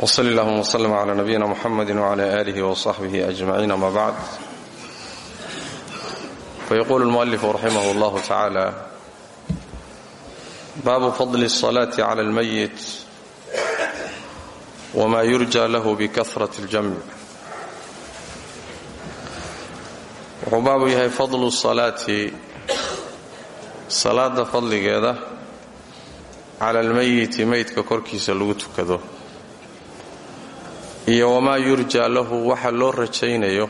وصل اللهم وسلم على نبينا محمد وعلى آله وصحبه أجمعين ما بعد فيقول المؤلف رحمه الله تعالى باب فضل الصلاة على الميت وما يرجى له بكثرة الجمع wuxuu baabu yahay fadlu salaati salaada fadligeeda cala almayiti meydka korkiisa lagu tukado iyo wamaa yurjaa lahu waxa loo rajaynayo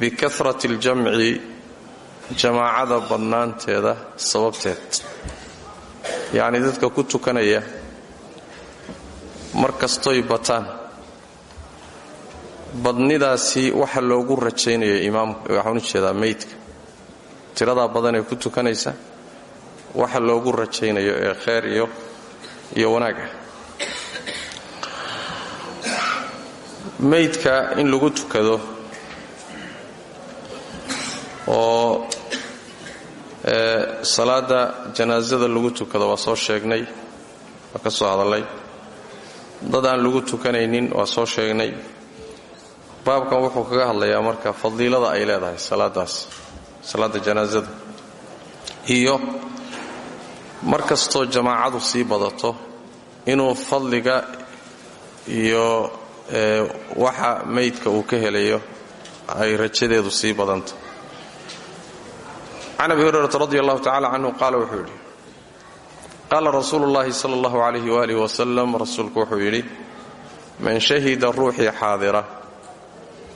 bikasrati aljamci jamaacada badnaanteeda sababteed. Yacni dadka ku tukanaya mar kastoy bataan. Badnidaasi waxa loogu rajaynayo imaamka waxaan u jeedaa meydka. Tiradaa badan ee ku tukanaysa waxa loogu rajaynayo ee kheyr iyo iyo wanaag ah meydka in lagu tukado oo salaada janaasada lagu tukado waa soo sheegnay waa ka soo hadallay dad aan lagu tukanaynin waa soo sheegnay. Baabkan wuxuu kaga hadlayaa marka fadiilada ay leedahay salaadaas salaada janaasada iyo mar kastoo jamaacadu sii badato inuu fadliga iyo waxa meydka uu ka helayo ay rajadeedu sii badanto. Can abi hurayrata radi allahu tacala canhu qaala wuxuu yidhi qaala rasuulu llahi sala allahu alayh waalih wasalam rasuulku wuxuu yidhi man shahida ruuxii xaadira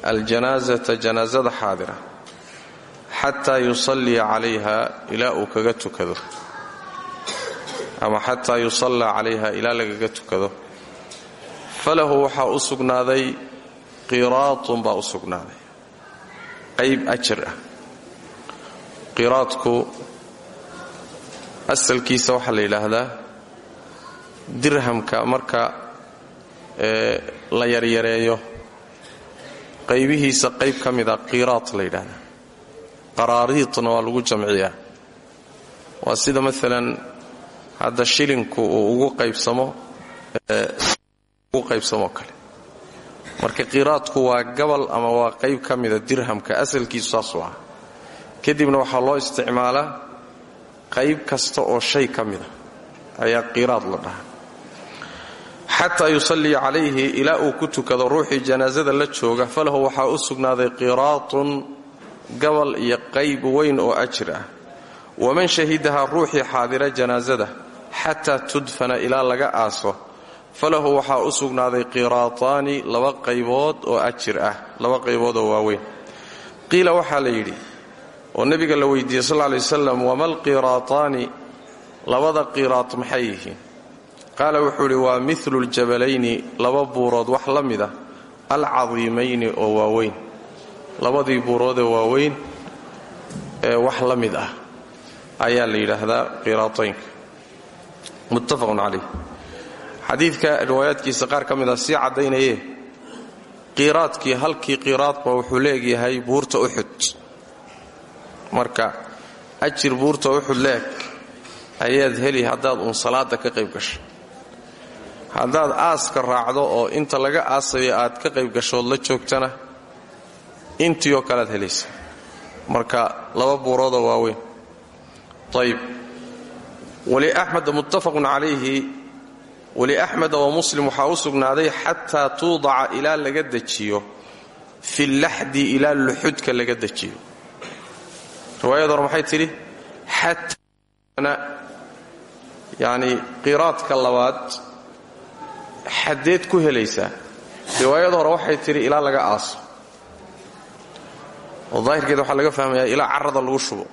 aljanaasata janaasada xaadira xataa yusalliya calayha ilaa uu kaga ama xataa yusallaa calayha ilaa lagaga falahu waxaa u sugnaaday qiraatun baa u sugnaaday. Qayb ajar ah. Qiraadku asalkiisa waxaa la yidhaahdaa dirhamka marka la yaryareeyo. Qaybihiisa qayb ka mida qiraad la yidhaahdaa. Qaraariidna waa lagu jamciyaa. Waa sida maalan hadda shilinku uu ugu qaybsamo qaybsamoo kale. Marka qiraadku waa gabal ama waa qayb ka mida dirhamka asalkiisu saasuu ah kadibna waxaa loo isticmaalaa qayb kasta oo shay ka mida. Ayaa qiraad la dhahaa. Xataa yusalliya calayhi ilaa uu ku tukado ruuxii janaasada la jooga falahu waxaa u sugnaaday qiraatun gabal iyo qayb weyn oo ajir ah. Waman shahidahaa ruuxii xaadira janaasada xataa tudfana ilaa laga aaso falahu waxaa u sugnaaday qiraataani laba qaybood oo ajir ah. Laba qaybood oo waaweyn. Qiila waxaa la yidhi oo nebiga la weydiiyey sal lay waslam wama alqiraataani labada qiraat maxay yihiin? Qaala wuxuu idhi waa milu ljabalayni. Laba buurood wax la mida alcadiimayni oo waaweyn. Labadii buuroodee waaweyn ee wax la mid ah ayaa la yidhaahdaa qiraataynka. Muttafaqun calayh xadiidka riwaayaadkiisa qaar ka mid a sii caddaynayee. Qiraadkii halkii qiraadba wuxuu leegyahay buurta uxud marka ajir buurta uxud leeg ayaad heli haddaad uun salaada ka qayb gasho. Haddaad aaska raacdo oo inta laga aasayo aad ka qayb gashood la joogtana intii oo kalead helaysa. Marka laba buurooda waaweyn. Ayb wali axmed muttafaqun calayhi weli axmeda wa muslim waxaa u sugnaaday xataa tuudaca ilaa laga dejiyo fi laxdi ilaa luxudka laga dejiyo. Riwaayad hore maxay tidhi? Yani qiraadka labaad xadeed ku helaysaa riwaayad hore waxay tidhi ilaa laga aaso. Oo daahirkeeda waxaa laga fahmayaa ilaa carrada lagu shubo.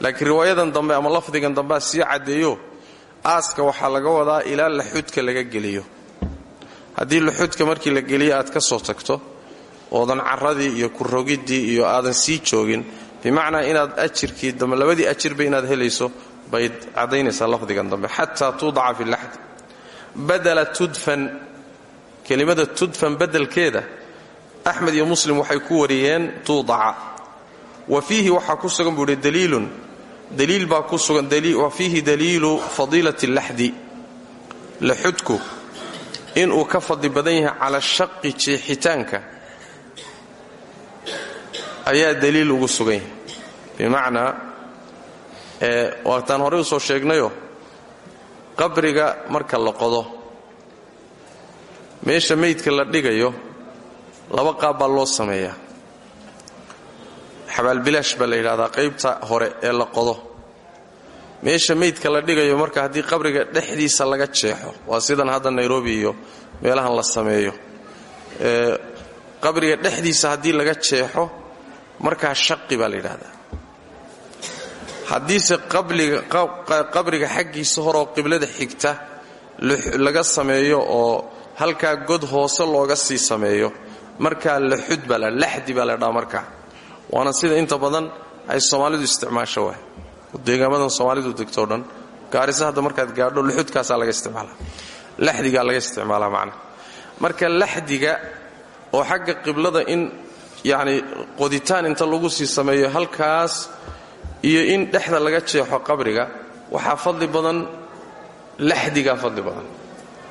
Laakiin riwaayadan dambe ama lafdigan dambea sii caddeeyo aaska waxaa laga wadaa ilaa laxudka laga geliyo. Haddii luxudka markii la geliya aad ka soo tagto oodan carradii iyo kurogiddii iyo aadan sii joogin bimacnaa inaad ajirkii dambe labadii ajirba inaad helayso bay caddaynaysaa lafdigan dambe. Xataa tuudaca fi laxdi. Badala tudfan kelimada tudfan badelkeeda axmed iyo muslim waxay ku wariyeen tuudaca. Wa fiihi waxaa ku sugan buu ihi daliilun daliil baa ku sugan wa fiihi daliilu fadiilati laxdi. Laxudku inuu ka fadli badan yahay cala shaqi jeexitaanka ayaa daliil ugu sugan yahay. Bimacnaa waataan horey u soo sheegnayoo qabriga marka la qodo meesha meydka la dhigayo laba qaab baa loo sameeyaa xabaalbilaash baa la yidhahdaa qaybta hore ee la qodo. Meesha meydka la dhigayo marka haddii qabriga dhexdiisa laga jeexo waa sidan hadda nairobi iyo meelahan la sameeyo. Qabriga dhexdiisa haddii laga jeexo markaa shaqi baa la yidhahdaa. Haddiise qabriga xaggiisa horoo qiblada xigta laga sameeyo oo halkaa god hoose looga sii sameeyo markaa laxud baa la laxdi baa la dhaa markaa waana sida inta badan ay soomaalidu isticmaasho waay. Deegaamadan soomaalidu degtoo dhan gaarisa hadda markaad gaadho luxudkaasaa laga isticmaalaa laxdigaa laga isticmaalaa macna. Marka laxdiga oo xagga qiblada in yacni qoditaan inta lagu sii sameeyo halkaas iyo in dhexda laga jeexo qabriga waxaa fadli badan laxdigaa fadli badan.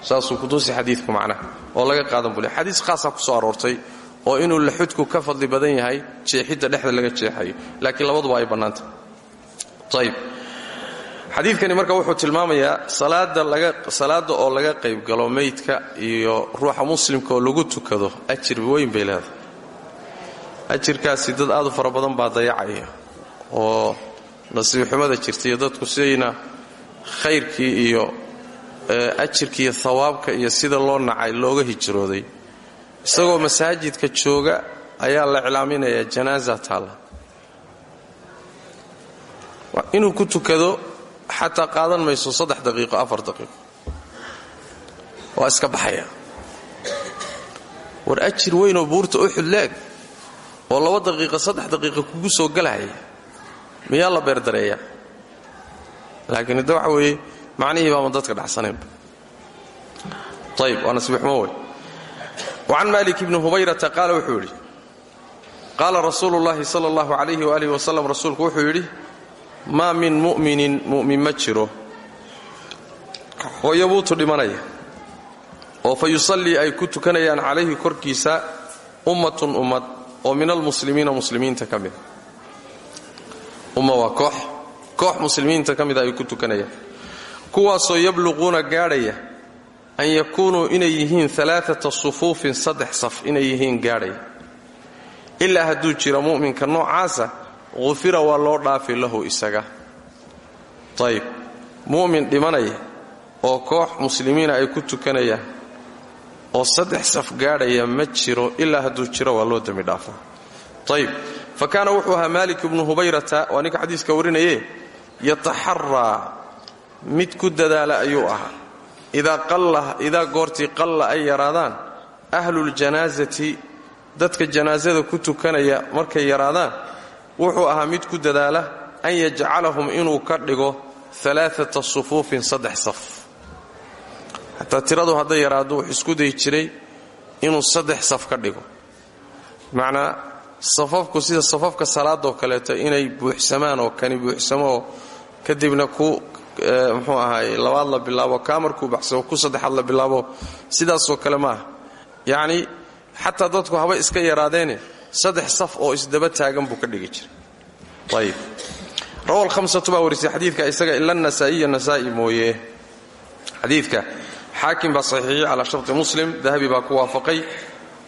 Saasuu kutusi xadiidku macnaha oo laga qaadan bule xadiis khaasaa ku soo aroortay oo inuu laxudku ka fadli badan yahay jeexidda dhexda laga jeexayo. Laakiin labaduba ay bannaantah ayb xadiidkani marka wuxuu tilmaamayaa salaada oo laga qaybgalo meydka iyo ruuxa muslimka oo lagu tukado ajir weyn bay leedahay. Ajirkaasi dad aad u fara badan baa dayacaya oo nasiibxumada jirta iyo dadku sidayna khayrkii iyo ajirkii iyo hawaabka iyo sida loo nacay looga hijrooday isagoo masaajidka jooga ayaa la iclaaminayaa janaaza taalla. Inuu ku tukado xataa qaadan mayso saddex daqiiqo afar daqiiqo. Waa iska baxaya. War ajir weynoo buurta uxud leeg oo laba daqiiqa saddex daqiiqa kugu soo galahaya miyaa la beerdareeyaa laakiin hadda waxa weeye macnihii baama dadka dhacsanaynba ayb waa nasiibxumo wey wacan malik ibni hubayrata qaala wuxuu yidhi qaala rasuulu llaahi sala allahu calayhi waalihi wasalam rasuulku wuxuu yidhi maa min mu'minin mu'min ma jiro oo yabuutu dhimanaya oo fa yusallii ay ku tukanayaan calayhi korkiisa ummatun ummad oo min almuslimiina muslimiinta ka mida umma waa koox ka mida ay ku tukanayaan kuwaasoo yabluquuna gaadhaya an yakuunuu inay yihiin alaaata sufuufin saddex saf inay yihiin gaadhaya ilaa hadduu jira mu'minka noocaasa qufira waa loo dhaafi lahu isaga. Ayib mu'min dhimanaya oo koox muslimiina ay ku tukanayaan oo saddex saf gaadhaya ma jiro ilaa hadduu jiro waa loo dembi dhaafaa ayib fa kaana wuxuu ahaa maalik ibnu hubayrata waa ninka xadiiska warinaye yataxaraa mid ku dadaala ayuu ahaa idaa goortii qalla ay yaraadaan ahluljanaasati dadka janaasada ku tukanaya markay yaraadaan wuxuu ahaa mid ku dadaala an yajcalahum inuu ka dhigo alaaata sufuufin saddex saf. Xataa tiradu hadday yaraado wuxuu isku dayi jiray inuu saddex saf ka dhigo. Bimacnaa safafku sida safafka salaadoo kaleeto inay buuxsamaan oo kani buuxsamo oo kadibna ku muxuu ahaay labaad la bilaabo kaa markuu ku saddexaad la bilaabo sidaasoo kale maaha. Yacni xataa dadku haba iska yaraadeene saddex saf oo isdaba taagan buu ka dhigi jiray. Ayib. Rawa lhamsatu baa warisay xadiidka isaga ila nasaa'iya nasaa'i mooye. Xadiidka xaakim baa saxiixiyey calaa sharti muslim dahabi baa ku waafaqay.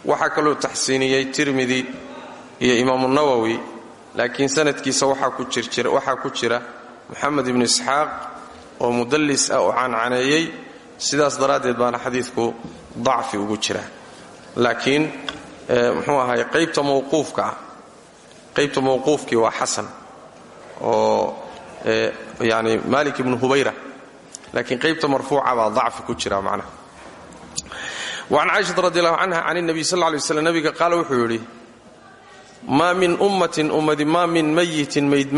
Waxaa kaloo taxsiiniyey tirmidi iyo imaamu nawowi laakiin sanadkiisa waxaa ku jira moxamed ibnu isxaaq oo mudallis ah oo cancaneeyey sidaas daraaddeed baana xadiidku dacfi ugu jira. Laakiin muxuu ahay qaybta mawquufka ah qaybta mawquufkii waa xasan oo yani malik ibnu hubayra laakiin qaybta marfuuca baa dacfi ku jira macnaha. Wacan caaishata radi allahu canha can nabiy sal lay waslam nabiga qaala wuxuu yidhi maa min ummatin ummadi maa min mayitin mayd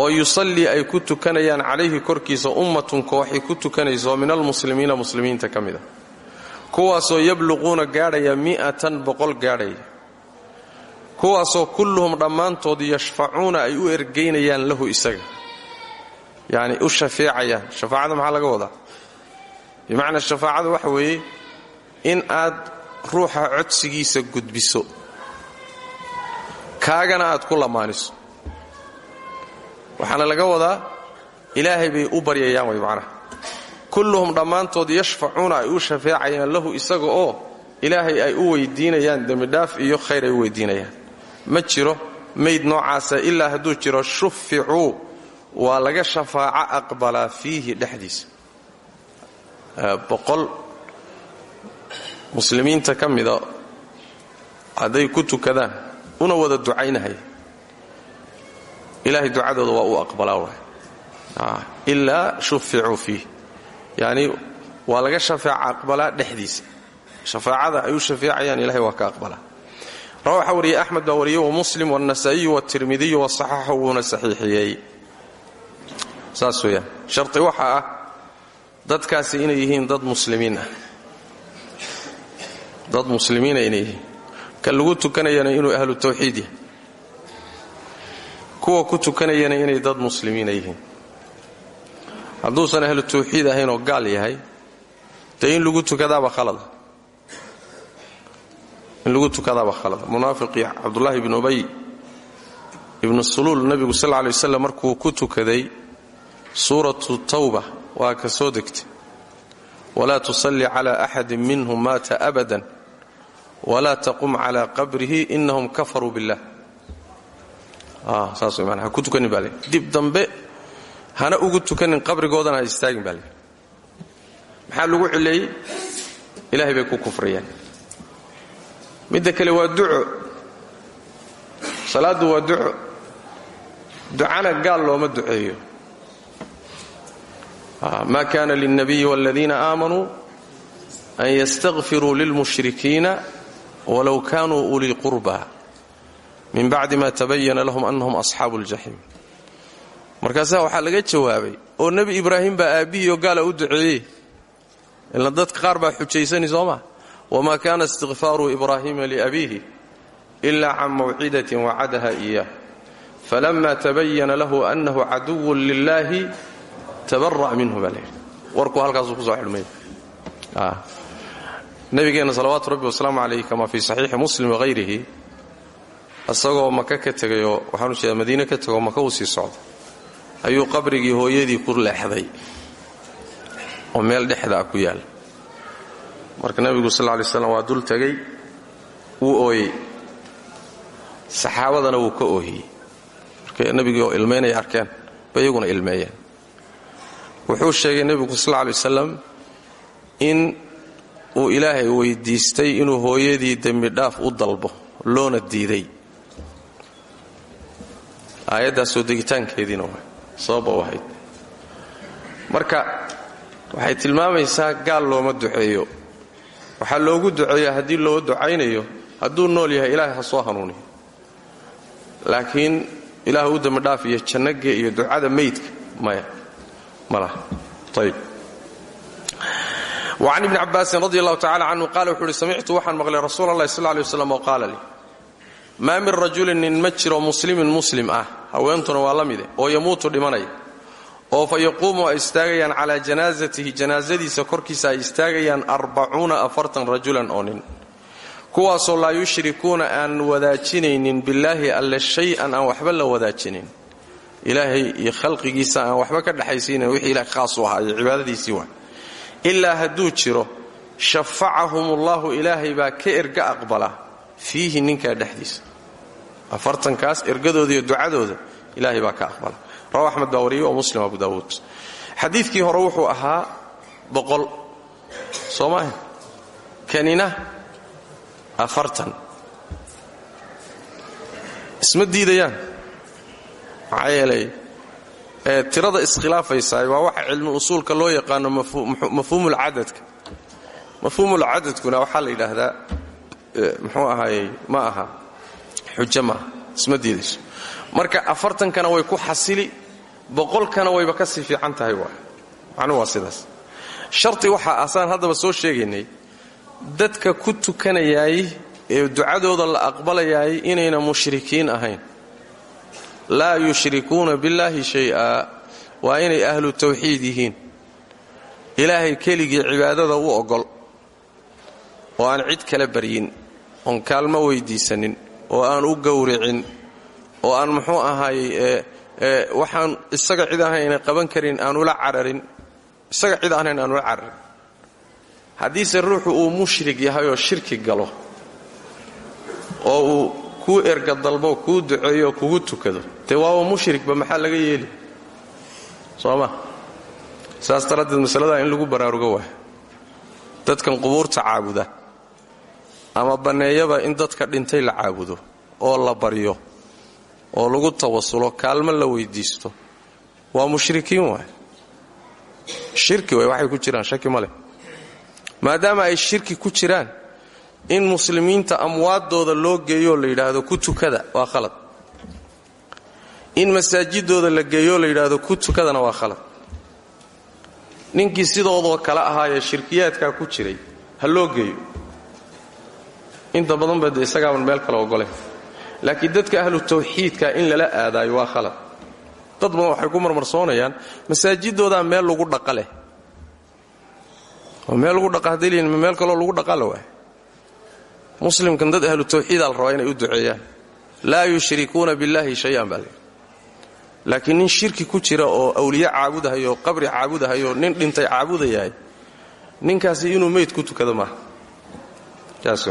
oo yusallii ay ku tukanayaan calayhi korkiisa ummatun kooxi ku tukanayso min almuslimiina muslimiinta ka mida kuwaasoo yabluquuna gaadhaya mi'atan boqol gaadhaya kuwaasoo kulluhum dhammaantood yashfacuuna ay u ergaynayaan lahu isaga. Yacni u shafeecayaan. Shafaacada maxaa laga wadaa? Bimacnaa shafaacada waxa weeye in aad ruuxa codsigiisa gudbiso. Kaagana aad ku lamaaniso waxaana laga wadaa ilaahay bay u baryayaan way macnaha. Kulluhum dhammaantood yashfacuuna ay u shafeecayaan lahu isaga oo ilaahay ay u weydiinayaan dembidhaaf iyo khayr ay u weydiinayaan. Ma jiro mayd noocaasa ilaa hadduu jiro shuficuu waa laga shafaaco aqbalaa fiihi dhexdiisa. Boqol muslimiinta ka mida hadday ku tukadaan una wada ducaynahaya ilaahay ducadooda waa uu aqbalaa ilaa shuficuu fiih yacni waa laga shafaaca aqbalaa dhexdiisa shafaacada ay u shafeecayaan ilahay waa ka aqbalaa rawa waxaa wariyey axmed baa wariyey wamuslim wاlnasa'iyu wاtirmidiyu wasaxaxu wuuna saxiixiyey saas weeyaan sharti waxaa ah dadkaasi inay dad muslimiin dad muslimiina inay yihiin ka lagu ahlu tawxiid kuwa ku tukanayana inay dad muslimiina yihiin. Hadduusan ahlu tawxiid ahayn oo gaal yahay dee in lagu tukadaaba khalada in lagu tukadaaba khalada munaafiqii cabdullaahi ibnu ubay ibnu suluul nebigu sal lla lay markuu ku tukaday suuratu tawba waa ka soo degtay. Walaa tusalli cala axadin minhum maata abadan walaa taqum cala qabrihi inahum kafaruu billah saas man ha ku tukanin baa le dib dambe hana ugu tukanin qabrigoodana ha istaagin baa maxaa lagu cileeyey ilaahay bay ku kufriyeen. Midda kale waa duco. Salaaddu waa duco. Ducana gaal looma duceeyo. Ma kana lilnabiyi wاladiina aamanuu an ystakfiruu lilmushrikiina walow kanuu ulii qurba min bacdi ma tabayana lahum anahum asxaabu اljaxiim markaasaa waxaa laga jawaabay oo nebi ibraahim baa aabbihii oo gaala u duceeyey. Ila dadka qaar baa xujaysani soo ma? Wma kana istikfaaru ibrahima liabiihi ila can mawcidatin wacadaha iyah falama tabayana lahu anahu caduwun lilahi tabara' minhu baa layidhi warkuu halkaasuu ku soo xidhmay nabigeenna salawaatu rabbi wasalaamu calayh kama fii saxiixi muslim wahayrihi isagoo maka ka tegayoo waxaanu jeeda madiine ka tegoo maka uu sii socdo. Ayuu qabrigii hooyadii ku leexday. Oo meel dhexda ah ku yaalla marka nebigu sal lay slam waa dul tegay wuu ooyey. Saxaabadana wuu ka oohiyey markay nebigii oo ilmaynaya arkeen ba ilmeeyeen. Wuxuu sheegay nebigu sal lay wasalam in uu ilaahay weydiistay inuu hooyadii dembidhaaf u dalbo loona diiday aayaddaasoo degitaankeediina waa sababa u ahayd. Marka waxay tilmaamaysaa gaal looma duceeyo. Waxaa loogu duceeya haddii loo ducaynayo hadduu nool yahay ilaahay ha soo hanuuniyo laakiin ilaah u dembidhaaf iyo jannage iyo ducada meydka maya. Ma laha. Ayb wacan ibni cabaasin radi allahu tacala canhu qaala wuxuu uhi samictu waxaan maqlay rasuul allahi sal lay waslam oo qaala maa min rajulin nin ma jiro muslimin muslim ah. Haweentuna waa la mide oo yamuutu dhimanaya oo fa yaquumu ay istaagayaan calaa janaasatihi korkiisa ay istaagayaan arbacuuna afartan rajulan oo nin. Kuwaasoo laa yushrikuuna aan wadaajinaynin billaahi alle shay-an aan waxba la wadaajinin. Ilaahay iyo khalqigiisa aan waxba ka dhexaysiinin wixii ilahay khaas u ahaa iyo waa ilaa hadduu jiro shafacahum ullahu ilaahay baa ka erga aqbala fiihi ninkaa dhexdiisa afartankaas ergadooda iyo ducadooda ilaahay baa ka aqbala rawa axmed baa wariyey oo muslim abu daawuud. Xadiidkii hore wuxuu ahaa boqol soo kanina afartan. Isma diidayaan? Maxaa tirada iskhilaafaysaa waa waxa cilmi usuulka loo yaqaano mafhuumulcadadka mafhuumulcadadkuna waxaa la yidhaahdaa muxuu ahaayey ma aha maaha isma diidayso. Marka afartankana way ku xasili boqolkana wayba ka sii fiican tahay waay macnuhu waa sidaas. Sharti waxaa asaan haddaba soo sheegaynay dadka ku tukanayaay ee ducadooda la aqbalayaay inayna mushrikiin ahayn. Laa yushrikuuna billaahi shay-a waa inay ahlu tawxiid yihiin. Ilaahay keligii cibaadada u ogol oo aan cid kala baryin oon kaalmo weydiisanin oo aan u gowricin oo aan muxuu ahaayey waxaan isaga cid ahayna qaban karin aan ula cararin. Isaga cid ahayn aan ula cararin. Haddiise ruuxu uu mushrik yahay oo shirki galo oo uu kuu erga dalbo kuu duceeyo kugu tukado dee waaba mushrikba maxaa laga yeeli? Soo ma? Saas daraaddeed masaladaa in lagu baraarugo waay. Dadkan qubuurta caabuda ama banneeyaba in dadka dhintay la caabudo oo la baryo oo lagu tawasulo kaalmo la weydiisto. Waa mushrikiin waay. Shirki waay waxay ku jiraan shaki ma maadaama ay shirki ku jiraan in muslimiinta amwaaddooda loo geeyoo la yidhaahdo ku tukada waa khalad. In masaajidooda la geeyoo la yidhaahdo ku tukadana waa khalad. Ninkii sidoodoo kale ahaayee shirkiyaadkaa ku jiray ha loo geeyo inta badan ba dee isagaaban meel kale ogolay laakiin dadka ahlu tawxiidka in lala aadaayo waa khalad. Dad badan waxay ku marmarsoonayaan masaajidoodaa meel lagu dhaqa oo meel lagu dhaqa meel kaloo lagu dhaqa la waay. Muslimkan dad ahlu tawxiidaa la rabaa u duceeyaan. Laa yushrikuuna billaahi shay-an laakiin nin shirki ku jira oo awliye caabudahayo qabri caabudahayo nin dhintay caabudayahay ninkaasi inuu meyd ku tukado maaha. Saas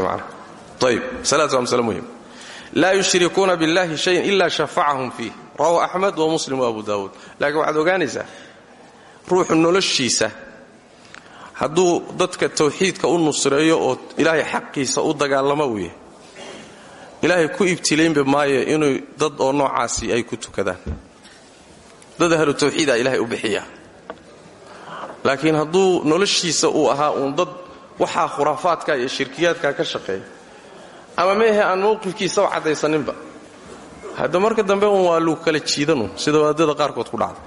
laa yushrikuuna biاllahi shayan ila shafacahum fiih rawahu axmed wa muslim wa abu daawuud laakiin waxaad ogaanaysaa ruuxu noloshiisa hadduu dadka tawxiidka u nusreeyo oo ilaahay xaqiisa u dagaalamo uu yahay ilaahay ku ibtilaynba maayo inuu dad oo noocaasi ay ku tukadaan dad ahlu tawxiida ilaahay u bixiya laakiin hadduu noloshiisa uu ahaa uun dad waxaa khuraafaadka iyo shirkiyaadka ka shaqeeya ama meehe aan mawqifkiisa u caddaysaninba. Hadda marka dambe un waa lagu kala jiidanu sida waadada qaarkood ku dhacda.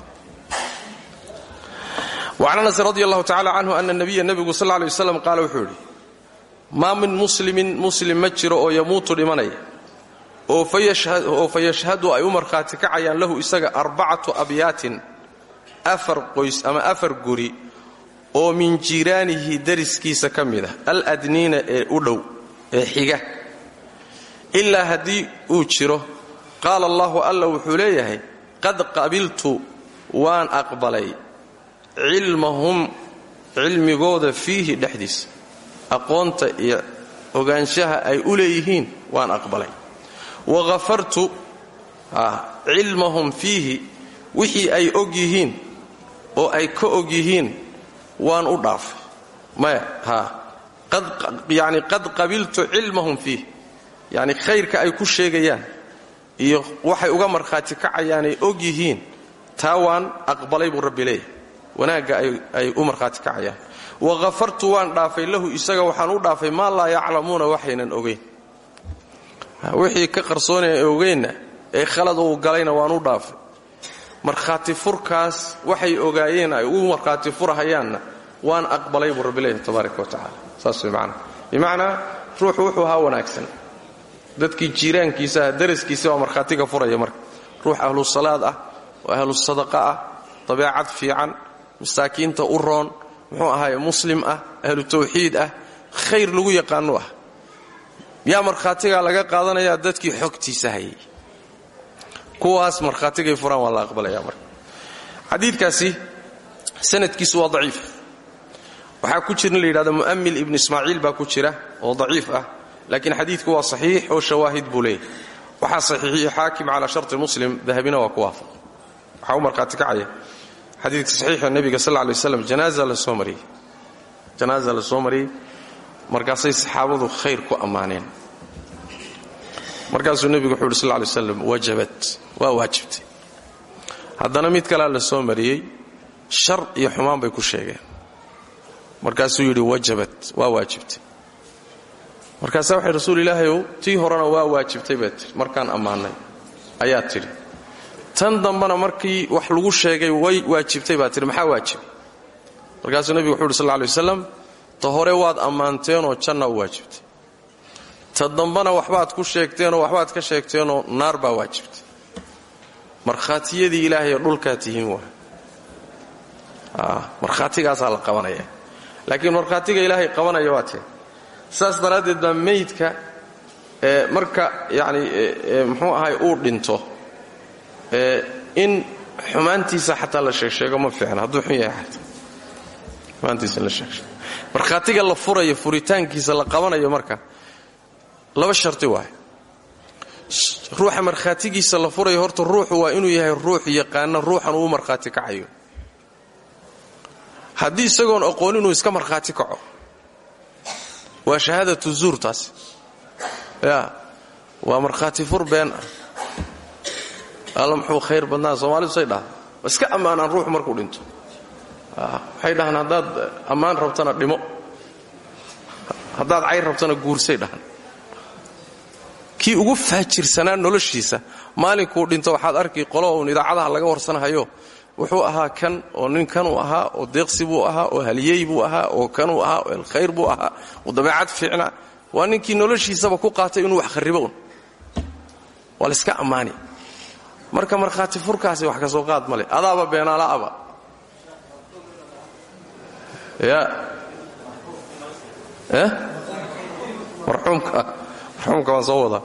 Wacan anas radi allahu tacala canhu ana nabiya nebigu sal lay waslam wuxuu yidhi maa min muslimin muslim ma jiro oo yamuutu dhimanaya. Oo fa yashhadu ay u markhaati kacayaan lahu isaga arbacatu abyaatin afar qoys ama afar guri oo min jiiraanihi dariskiisa ka mid ah aladniina ee u dhow ee xiga ilaa haddii uu jiro qaala allahu alla wuxuu leeyahay qad qabiltu waan aqbalay cilmahum cilmigooda fiihi dhexdiisa aqoonta iyo ogaanshaha ay u leeyihiin waan aqbalay. Wa hafartu cilmahum fiihi wixii ay og yihiin oo ay ka og yihiin waan u dhaafay maya haa yani qad qabiltu cilmahum fiih yani khayrka ay ku sheegayaan iyo waxay uga markhaati kacayaanay og yihiin taa waan aqbalay buu rabbi leeyahay. Wanaagga ay u markhaati kacayaan. Wa hafartu waan dhaafay lahu isaga waxaan u dhaafay maa laa yaclamuuna waxaynan ogayn wixii ka qarsoonaya ogeynna ee khalad uu galayna waan u dhaafay. Markhaati furkaas waxay ogaayeen ay u markhaati furahayaanna waan aqbalay buu rabbi leeyahay tabaaraka wa tacala saas way macnaa bimacnaa wuxuu ahaa wanaagsan dadkii jiiraankiisaah daraskiisa baa markhaatiga furaya marka. Ruux ahlu salaad ah oo ahlu sadaqa ah dabeecad fiican masaakiinta u roon muxuu ahaaye muslim ah ahlu tawxiid ah khayr lagu yaqaanu ah. Yaa markhaatigaa laga qaadanayaa dadkii xogtiisa hayay kuwaas markhaatigay furaan waa la aqbalaya marka. Xadiidkaasi sanadkiisu waa daciif. Waxaa ku jira in la yidhahdo mu'amil ibnu ismaaciil baa ku jira oo daciif ah laakiin xadiidku waa saxiix oo shawaahid buu leeyahy waxaa saxiixiyo xaakim calaa sharti muslim dahabina waa ku waafaq. Waxaa u markhaati kacaya xadiidka saxiixa nebiga sal lla lay waslam janaaza la soo mariyey. Janaaza la soo mariyey. Markaasay saxaabadu khayr ku ammaaneen. Markaasuu nebigu wuxuu uhi sal lay slam wajabat. Waa waajibtay. Haddana mid kalea la soo mariyey shar iyo xumaan bay ku sheegeen. Markaasuu yidhi wajabat. Waa waajibtay markaasaa waxay rasuul ilaahayow tii horena waa waajibtay baad tidhi markaan ammaannay ayaa tidhi tan dambana markii wax lagu sheegay way waajibtay baa tidhi maxaa waajibay markaasuu nebigu wuxu uhi sal lay waslam ta hore waad ammaanteenoo janna u waajibtay. Ta dambana waxbaad ku sheegteenoo waxbaad ka sheegteenoo naar baa waajibtay. Markhaatiyadii ilaahay dhulkaa tihiin waa. Markhaatigaasaa la qabanaya. Laakiin markhaatiga ilaahay qabanaya waa tee saas daraaddeed baa meydka marka yani muxuu ahay uu dhinto in xumaantiisa xataa la sheegsheego ma fiicna hadduu xun yahay xataa. La sheegsheego. Markhaatiga la furayo furitaankiisa la qabanayo marka laba sharti waay. Ruuxa markhaatigiisa la furayo horta ruuxu waa inuu yahay ruux yaqaana ruuxan uu markhaati kacayo. Haddii isagoon aqoon inuu iska markhaati kaco waa shahaadatu zuur taasi ya waa markhaati fur been. Ah alla muxuu khayr badnaa soomaalidu say dhaha iska ammaanaan ruuxu markuu dhinto. Waxay dhahaan haddaad ammaan rabtana dhimo. Haddaad cayr rabtana guursay dhahan kii ugu faajirsanaa noloshiisa maalinkuu dhinto waxaad arki qolo uun idaacadaha laga warsanahayo wuxuu ahaa kan oo nin kanuu ahaa oo deeqsi buu ahaa oo haliyey buu ahaa oo kanuu ahaa oo elkhayr buu ahaa oo dabeecad fiicna. Waa ninkii noloshiisaba ku qaatay inuu wax kharibo un. Waa layska ammaani. Marka markhaati furkaasi wax ka soo qaad ma leh. Adaaba beenaalaaba ya. Eh? Marxuumka. Marxuumka waan soo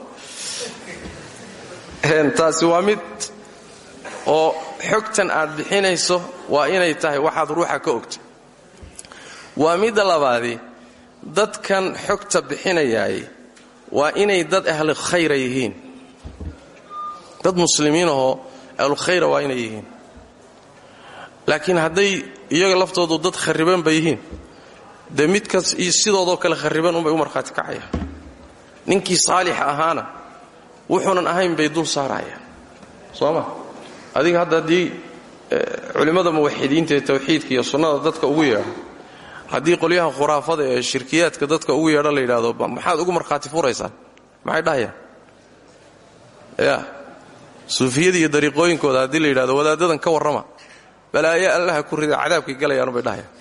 taasi waa mid oo xogtan aad bixinayso waa inay tahay waxaad ruuxa ka ogtay. Waa midda labaadii dadkan xogta bixinayaay waa inay dad ahlu khayra yihiin. Dad muslimiin ahoo ahlukhayra waa inay yihiin. Laakiin hadday iyaga laftoodu dad kharibanba yihiin. Dee midkas sidoodoo kale khariban unbay u markhaati kacayaan. Ninkii saalixa ahaana wuxuunan ahayn bay dul saarayaan. Soo ma adiga hadda haddii culimmada muwaxidiinta ee tawxiidka iyo sunnada dadka ugu yeedho haddii qolyaha khuraafada ee shirkiyaadka dadka ugu yeedho la yidhaahdo maxaad ugu markhaati furaysaan? Maxay dhahayaan ya. Suufiyada iyo dariiqooyinkooda haddii la yidhahdo wadaaddadan ka warrama. Balaayo allaha ku rida cadaabkay galayaanubay dhahayaan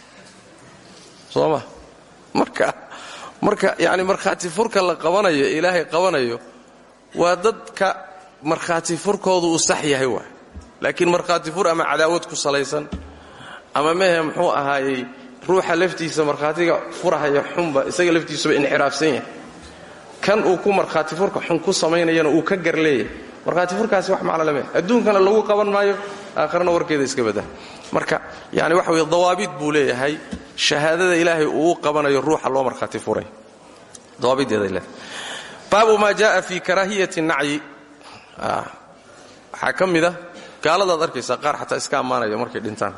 soo ma? Marka marka yacni markhaati furka la qabanayo ilaahay qabanayo waa dadka markhaati furkoodu sax yahay waay laakiin markhaati fur ama cadaawad ku salaysan ama mehe muxuu ahaayey ruuxa laftiisa markhaatiga furahaya xunba isaga laftiisuba inxiraafsan yahay. Kan uu ku markhaati furka xun ku samaynayana uu ka gar leeyahay furkaasi wax macno lame adduunkana lagu qaban maayo aakharana warkeeda iska badda marka yani waxa weye dawaabid buu leeyahay shahaadada ilaahay uu qabanayo ruuxa loo markhaati furay. Baabu maa jaءa fi karaahiyati nacyi. Waxaa ka mida gaaladaad arkaysaa qaar xataa iska ammaanaya markay dhintaan.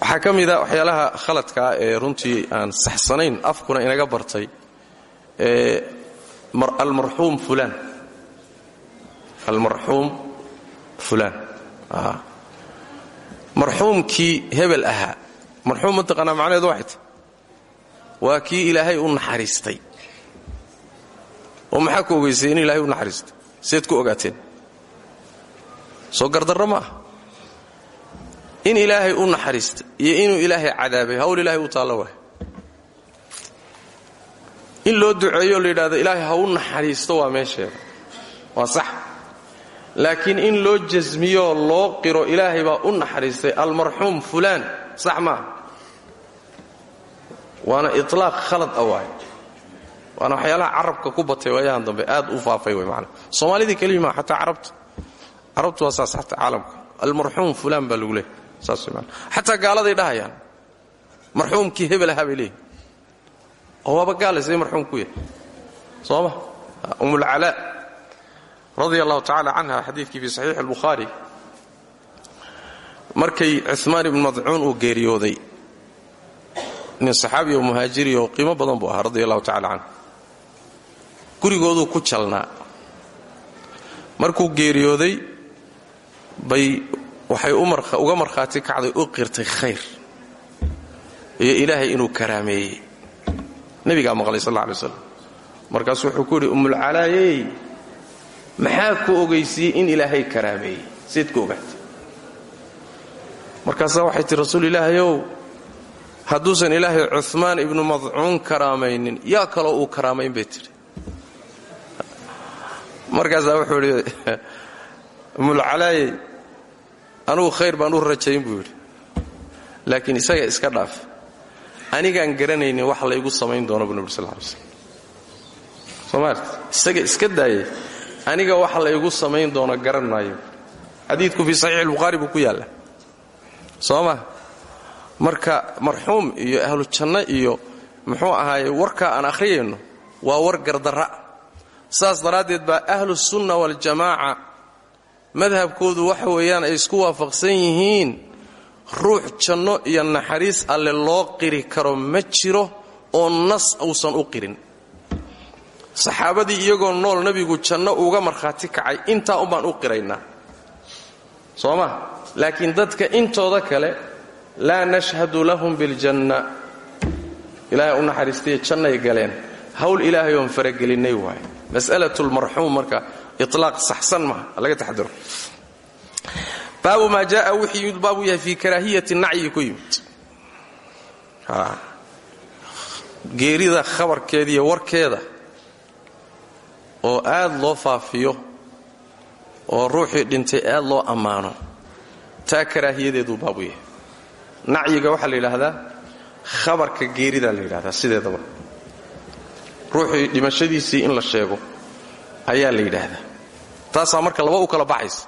Waxaa ka mida waxyaalaha khaladkaa ee runtii aan saxsanayn afkuna inaga bartay almarxuum fulaan. Almarxuum fulaan. Marxuumkii hebel ahaa. Marxuum mataqaanaa macnaheedu waxay tahy waa kii ilaahay u naxariistay. Oo maxaa ku ogaysay in ilaahay u naxariistay? Seed ku ogaateen soo gardarro ma ah in ilaahay u naxariistay iyo inuu ilaahay cadaabay hawl ilaahay u taallo waay. In loo duceeyo la ilaahay ha u naxariisto waa meesheeda. Waa sax. Laakiin in loo jasmiyoo loo qiro ilaahay baa u naxariistay almarxuum fulaan. Sax maaha waana ilaaq khalad a waay. Waana waxyaalaha carabka ku batay waayahan dambe aad u faafay way maana soomaalidii kelima maa xataa carabta carabtu waa saas caalamka. Almarxuum fulaan baa lagu leehay saas gaaladay dhahayaan. Marxuumkii hebel ahaa oo waaba marxuum ku yahay. Soo ma? Umulcalaa radia allahu tacala canha xadiidkii fi saxiixi albukhaari markay cumaan ibnu madcuun uu geeriyooday nin saxaabi oo muhaajiri oo qiimo badan buu ahaa radia allahu tacala ku jalnaa. Markuu geeriyooday bay waxay uga markhaati kacday u qirtay khayr. Iyo ilaahay inuu karaameeyey. Nebigaa maqlay sal alay waslam markaasuu wuxuu ku yidhi ummulcalaayey maxaa ku ogaysiiyey in ilaahay karaameeyey? Siad ku ogaatay. Markaasaa waxay tihi rasuul ilaahayow hadduusan ilaahay cumaan ibnu madcuun karaamaynin yaa kaloo uu karaamayn bay tidhi. Markaasaa wuxuu idhi ummulcalaayey anugu khayr baan u rajayn buu yidhi. Laakiin isaga iska dhaaf. Anigaan garanaynin wax la igu samayn doono bu nebi sal ly slam somaart isaga iska daayay aniga wax la igu samayn doono garan maayo. Xadiidku fii saxiix albukhaari buu ku yaalla soo ma? Marka marxuum iyo ahlu janno iyo muxuu ahaaye warkaa aan akhriyayno waa war gardarra. Saas daraaddeed baa ahlu sunna waljamaaca madhabkoodu waxa weeyaan ay isku waafaqsan yihiin ruux janno iyo naxariis alle loo qiri karo ma jiro oo nas uusan u qirin. Saxaabadii iyagoo nool nebigu janno uga markhaati kacay intaa umbaan u qiraynaa soo ma? Laakiin dadka intooda kale laa nashhadu lahum biljanna ilaahay u naxariistay jannay galeen. Hawl ilaahay oon faragelinnay waaye mas'alatulmarxuum marka ilaaq saxsan maaha laga taxadaro. Baabu maa jaaa wixii yimid baabuu yahay fii karaahiyati nacyi ku yimid. Geerida khabarkeeda iyo warkeeda oo aad loo faafiyo oo ruuxii dhintay aad loo ammaano taa karaahiyadeeduu baabu yahay. Nacyiga waxaa la yidhaahdaa khabarka geeridaa la yidhahdaa sideedaba. Ruuxii dhimashadiisii in la sheego ayaa la yidhaahdaa taasaa marka laba u kala baxaysa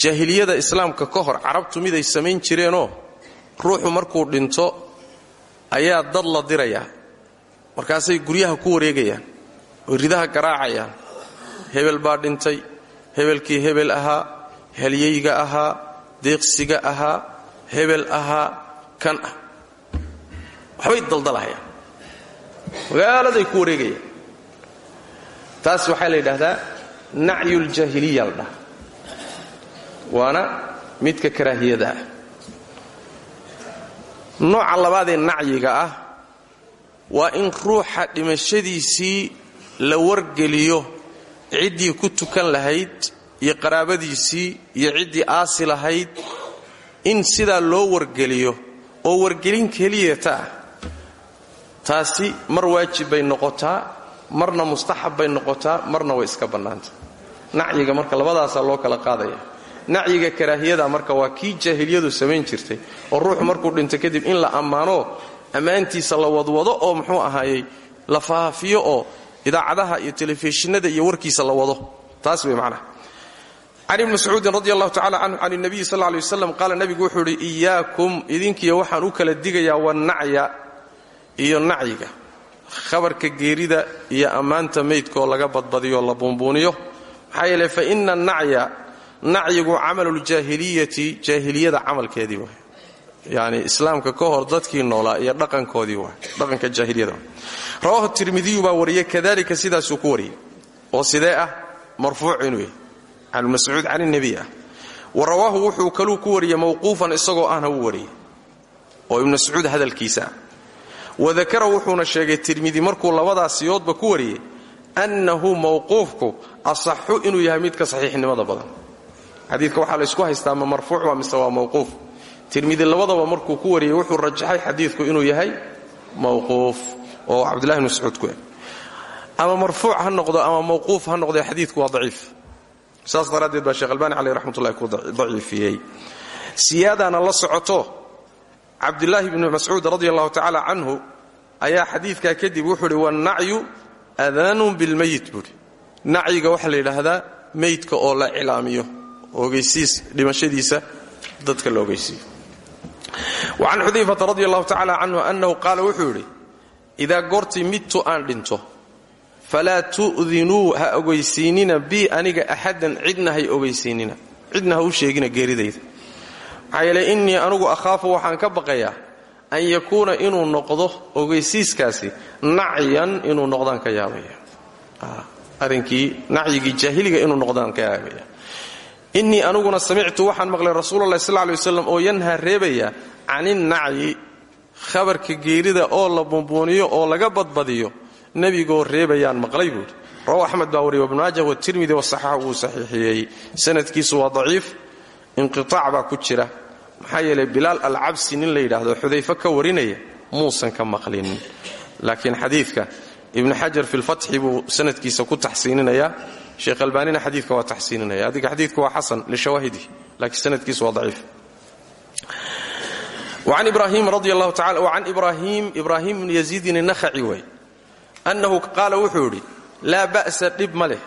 jaahiliyada islaamka ka hor carabtu miday samayn jireenoo ruuxu markuu dhinto ayaa dad la dirayaa markaasay guryaha ku wareegayaan oy ridaha garaacayaan. Hebel baa dhintay hebelkii hebel ahaa halyayga ahaa deeqsiga ahaa hebel ahaa kan ah. Waxbay daldalahayaan. Magaaladay ku wareegayaan. Taas waxaa la yidhaahdaa nacyuljaahiliya la dhaha. Waana midka karaahiyada ah. Nooca labaadee nacyiga ah waa in ruuxa dhimashadiisii la wargeliyo ciddii ku tukan lahayd iyo qaraabadiisii iyo ciddii aasi lahayd in sidaa loo wargeliyo oo wargelin keliyata ah. Taasi mar waajib bay noqotaa marna mustaxab bay noqotaa marna way iska bannaanta nacyiga marka labadaasaa loo kala qaadaya. Nacyiga karaahiyada marka waa kii jaahiliyadu samayn jirtay oo ruuxu markuu dhinto kadib in la ammaano ammaantiisa la wadwado oo muxuu ahaayey la faafiyo oo idaacadaha iyo telefishinada iyo warkiisa la wado. Taas way macnaha. Can ibni mascuudin radi allahu tacala canhu can nabiyi sal lay waslam qaala wuxuu idhi iyaakum idinkiyo waxaan u kala digayaa wanacya iyo nacyiga. Khabarka geerida iyo ammaanta meydkaoo laga badbadiyo la buunbuuniyo maxaa yeele fa ina anacya nacyigu camaluuljaahiliyati jaahiliyada camalkeedii waay. Yani islaamka ka hor dadkii noolaa iyo dhaqankoodii waay dhaqanka jaahiliyada waay. Rawahu tirmidiyu baa wariyey kadalika sidaasuu ku wariyey oo sidee ah? Marfuuc inuu yahay. Can mascuud can ah. Wa rawaahu wuxuu kaluu ku wariyey mawquufan isagoo ahna wuu oo ibnu mascuud hadalkiisa. Ah wadakara wuxuuna sheegay tirmidi markuu labadaas siyoodba ku wariyey annahu mawquufku asaxu inuu yahay midka saxiixnimada badan. Xadiidka waxaa la ysku haystaa ma marfuuc waa mise mawquuf? Tirmidi labadaba markuu ku wariyey wuxuu rajaxay xadiidku inuu yahay mawquuf oo cabdullahi bn mascuud ku ama marfuuc ha noqdo ama mawquuf ha noqdo xadiidku waa daciif. Saas daraaddeed baa sheekh albani caleyh raxmatullahi ku daciifiyey. Siyaadana la socoto cabdulaahi bni mascuud radi allahu tacaala canhu ayaa kadib wuxuu uhi wannacyu adaanun bilmeyit buuhi nacyiga waxaa la yidhaahdaa meydka oo la cilaamiyo ogeysiis dhimashadiisa dadka la ogeysiiyo. Wacan xudayfata radi allahu tacaala canhu annahu qaala wuxuu yidhi idaa goortii midtu aan dhinto falaa tu'dinuu ha ogeysiinina bii aniga axadan cidna hay ogeysiinina. Cidna ha u sheegina geeridayda. Maxaa yeele innii anugu akhaafu waxaan ka baqayaa an yakuuna inuu noqdo ogeysiiskaasi nacyan inuu noqdaan ka yaabaya. Arrinkii nacyigii jaahiliga inuu noqdaan ka yaabaya. Innii aniguna samictu waxaan maqlay rasuulalahi sal lay waslam oo yanhaa reebaya can innacyi khabarka geerida oo la bumbuuniyo oo laga badbadiyo nebigoo reebayaan maqlay buuhi rawa axmed baa wariya ibnu maajah watirmidi wasaxaxa wuu saxiixiyey. Sanadkiisu waa daciif inqitaac baa ku jira maxaa yeelay bilaal alcabsi nin la yidhaahdo xudayfe ka warinaya muusan ka maqlinin. Laakiin xadiidka ibnu xajar fi lfatxi buu sanadkiisa ku taxsiininayaa sheekh albaanina xadiidka waa taxsiininaya. Adiga xadiidku waa xasan lishawaahidi laakiin sanadkiisu waa daciif. An ibrahim radi allahu taala an ibrahim ibraahim bn yaziidin inakhaci wey annahu qaala wuxuu yidhi ba'sa dhib ma leh.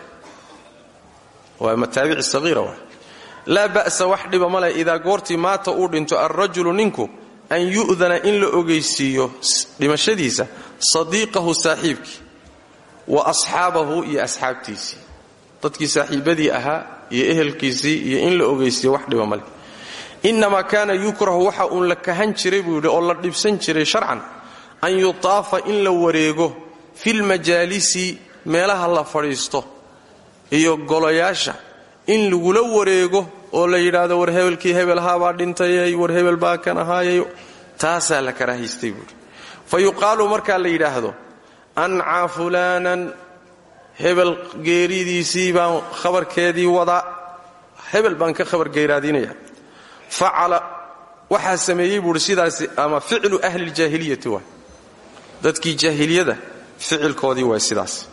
Waa mataabic sahiira wa laa ba'sa wax dhiba ma leh idaa goortii maata uu dhinto alrajulu ninku an yu'dana in la ogeysiiyo dhimashadiisa sadiiqahu saaxiibkii wa asxaabahu iyo asxaabtiisii. Dadkii saaxiibadii ahaa iyo ehelkiisii iyo in la ogeysiiyo wax dhiba ma leh. Innamaa kaana yukrahu waxa uun la kahan jiray buu yidhi oo la dhibsan jiray sharcan an yutaafa in la wareego filmajaalisi meelaha la fadhiisto iyo golayaasha in lagula wareego oo la yidhaahdo war hebelkii hebelhaabaa dhintayay war hebel baa kan ahaayay taasaa la karaahaystay buuhi fa yuqaalu markaa la yidhaahdo ancaa fulaanan hebel geeridiisii baan khabarkeedii wadaa hebel baan ka khabargeeraadinaya facala waxaa sameeyey buuhi sidaasi ama ficlu ahli ljaahiliyati waay dadkii jaahiliyada ficilkoodii waa sidaas.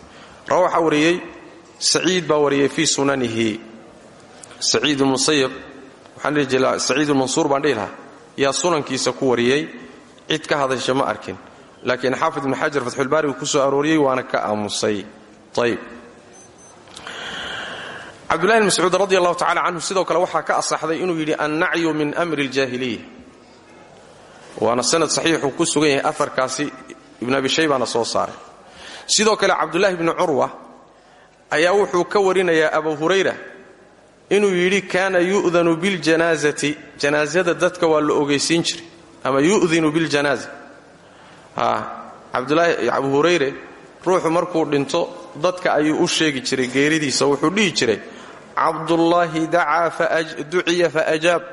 Rawa waxaa wariyey saciid baa wariyey saciid musayib waxaan dhihi jira saciid mansuur baan dhihi lahaa. Yaa sunankiisa ku wariyey cid ka hadasha ma arkin. Laakiin xaafid ibn xajar fatxulbaari uu ku soo arooriyey waana ka aamusay. Ayb cabdullahi bn mascuud radi allahu tacala canhu sidoo kale waxaa ka asaxday inuu yidhi annacyu min amri اljaahiliya waana sanad saxiixuu ku sugan yahay aarkaasi ibn abi shaybaana soo saaray. Sidoo kale cabdulaahi bni curwa ayaa wuxuu ka warinayaa abu hurayra inuu yidhi kaana yu'danu biljanaazati janaasada dadka waa la ogeysiin jiray ama yu'dinu biljanaaza cabdulaahi abu hurayre ruuxu markuu dhinto dadka ayuu u sheegi jiray geeridiisa wuxuu dhihi jiray cabdullaahi duciya faajaab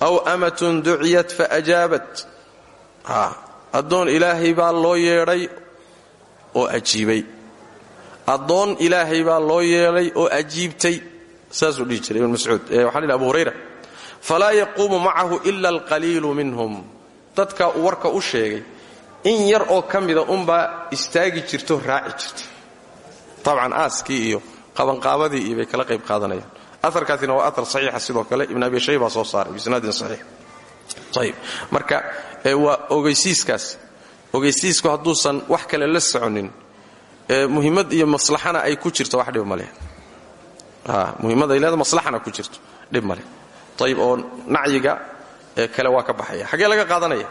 aw amatun duciyat faajaabat addoon ilaahay baa loo yeedhay oo ajiibay. Addoon ilaahay baa loo yeedhay oo ajiibtay saasuu dhihi jiray ibn mascuud. Waxaa lihi abu hurayra falaa yaquumu macahu ila alqaliilu minhum. Dadka uu warka u sheegay in yar oo ka mida unbaa istaagi jirto raaci jirta tabcan aaskii iyo qabanqaabadii iyo bay kala qayb qaadanayaan. Aarkaasina waa aar saxiixa sidoo kale ibn abi shayba soo saaray bisnaadin saxiix. Ayb marka waa ogeysiiskaas. Ogeysiisku hadduusan wax kale la soconin muhimmad iyo maslaxana ay ku jirto wax dhib muhimmad ay leeda maslaxana ku jirto. Dhib maleh ayib oo nacyiga kale waa ka baxaya. Xaggee laga qaadanaya?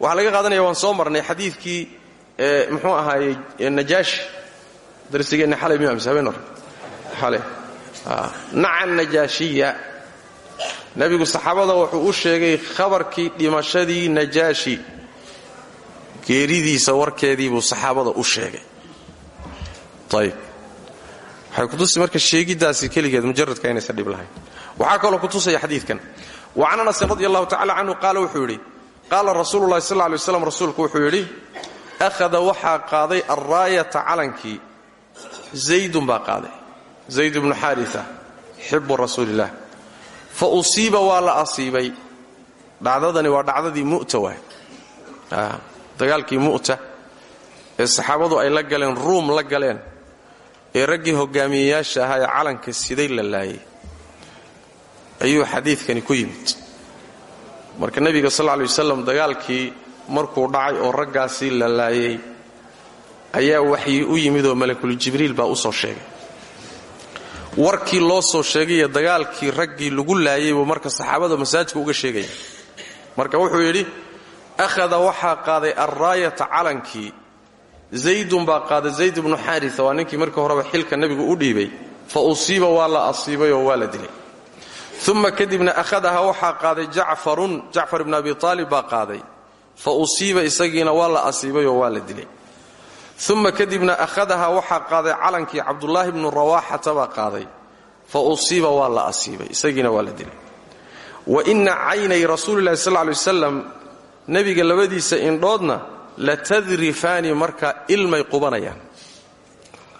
Waxaa laga qaadanaya waan soo marnay xadiidkii muxuu ahaayey najaashi. Darsigeenna xalay miya mise habeen hore. Xale. Naca najaashiya nebigu saxaabada wuxuu u sheegay khabarkii dhimashadii najaashi. Geeridiisa warkeedii buu saxaabada u sheegay. Ayib waxay kutusi marka sheegiddaasi keligeed mujaradka inaysan dhib lahayn. Waxaa kaloo kutusaya xadiidkan. Wa can anasin radi allahu tacala canhu qaala wuxuu yidhi qaala rasuulu llahi sal ly waslam rasuulku wuxuu yidhi akhada waxaa qaaday alraayata calankii zaydun baa qaaday. Zayd bnu xaaria xibu rasuulilah fa usiiba waa la asiibay. Dhacdadani waa dhacdadii mu'ta waay dagaalkii mu'ta ee saxaabadu ay la la galeen ee raggii hogaamiyeyaasha ahaa ee calanka siday la laayay. Ayuu xadiidkani ku yimid. Marka nebiga sal ley wasalam dagaalkii markuu dhacay oo raggaasii la laayay ayaa waxyi u yimid oo malakuljibriil baa u soo sheegay. Warkii loo soo sheegaye dagaalkii raggii lagu laayay buu marka saxaabada masaajidka uga sheegaya marka wuxuu yidhi akhada waxaa qaaday alraayata calankii zaydun baa qaaday zayd bnu xaaria waa ninkii markii horeba xilka nebigu u dhiibay fa usiiba waa la asiibay oo waa la dilay. Uma kadibna akhadaha waxaa qaaday jacfarun jacfar ibn abi aalib baa qaaday fa usiiba isagiina waa la asiibay oo waa la dilay. Uma kadibna akhadaha waxaa qaaday calankii cabdulaahi bnu rawaaxata baa qaaday fa usiiba waa la asiibay isagiina waa la dilay. Wa ina caynay rasuulilahi sal ley wasalam nebiga labadiisa indhoodna la tadrifaani markaa ilmay qubanayaan.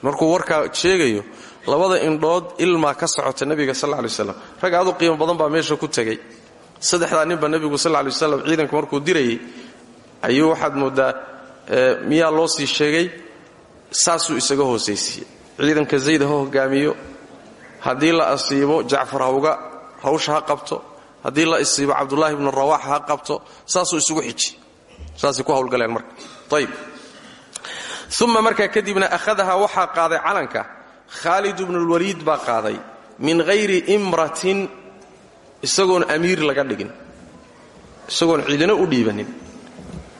Markuu warkaa sheegayo labada indhood ilmaa ka socota nebiga sal ly waslam rag aadu qiimo badan baa meesha ku tegay. Saddexdaa ninba nebigu sal lay waslam ciidanka markuu dirayay ayuu waxaad mooddaa miyaa loo sii sheegay? Saasuu isaga hoosaysiiyey ciidanka zayd ha hogaamiyo. Haddii la asiibo jacfar hawga hawsha ha qabto. Haddii la asiibo cabdulaahi bnu rawaax ha qabto. Saasuu isugu xiji saasay ku hawlgaleen marka. Ayb uma markaa kadibna ahadaha waxaa qaaday calanka. Khaalid bnulwaliid baa qaaday min hayri imratin isagoon amiir laga dhigin. Isagoon ciidina u dhiibanin.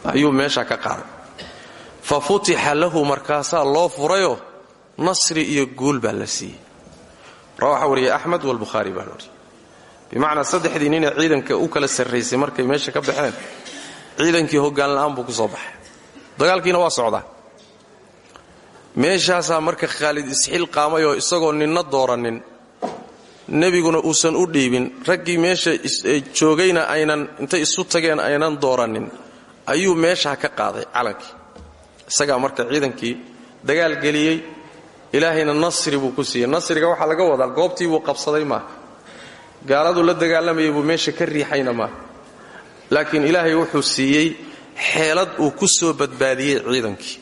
Ayuu meesha ka qaaday. Fa futixa lahu markaasaa loo furayoo nasri iyo guul baa la siiyey. Rawaxa wariyay axmed walbukhaari baa wariyay. Bimacnaa saddexdii ninee ciidanka u kala sarraysay markay meesha ka baxeen ciidankii hoggaan la'aan buu ku soo baxay. Dagaalkiina waa socdaa. Meeshaasaa marka khaalid isxil qaamayoo isagoo ninna doorannin nebiguna uusan u dhiibin raggii meesha joogayna aynan intay isu tageen aynan doorannin ayuu meeshaa ka qaaday calankii. Isagaa marka ciidankii dagaal geliyey ilaahayna nasri buu ku siiyey. Nasriga waxaa laga wadaa goobtii buu qabsaday maaha. Gaaladuu la dagaalamayay buu meesha ka riixayna maaha laakiin ilaahay wuxuu siiyey xeelad uu ku soo badbaadiyey ciidankii.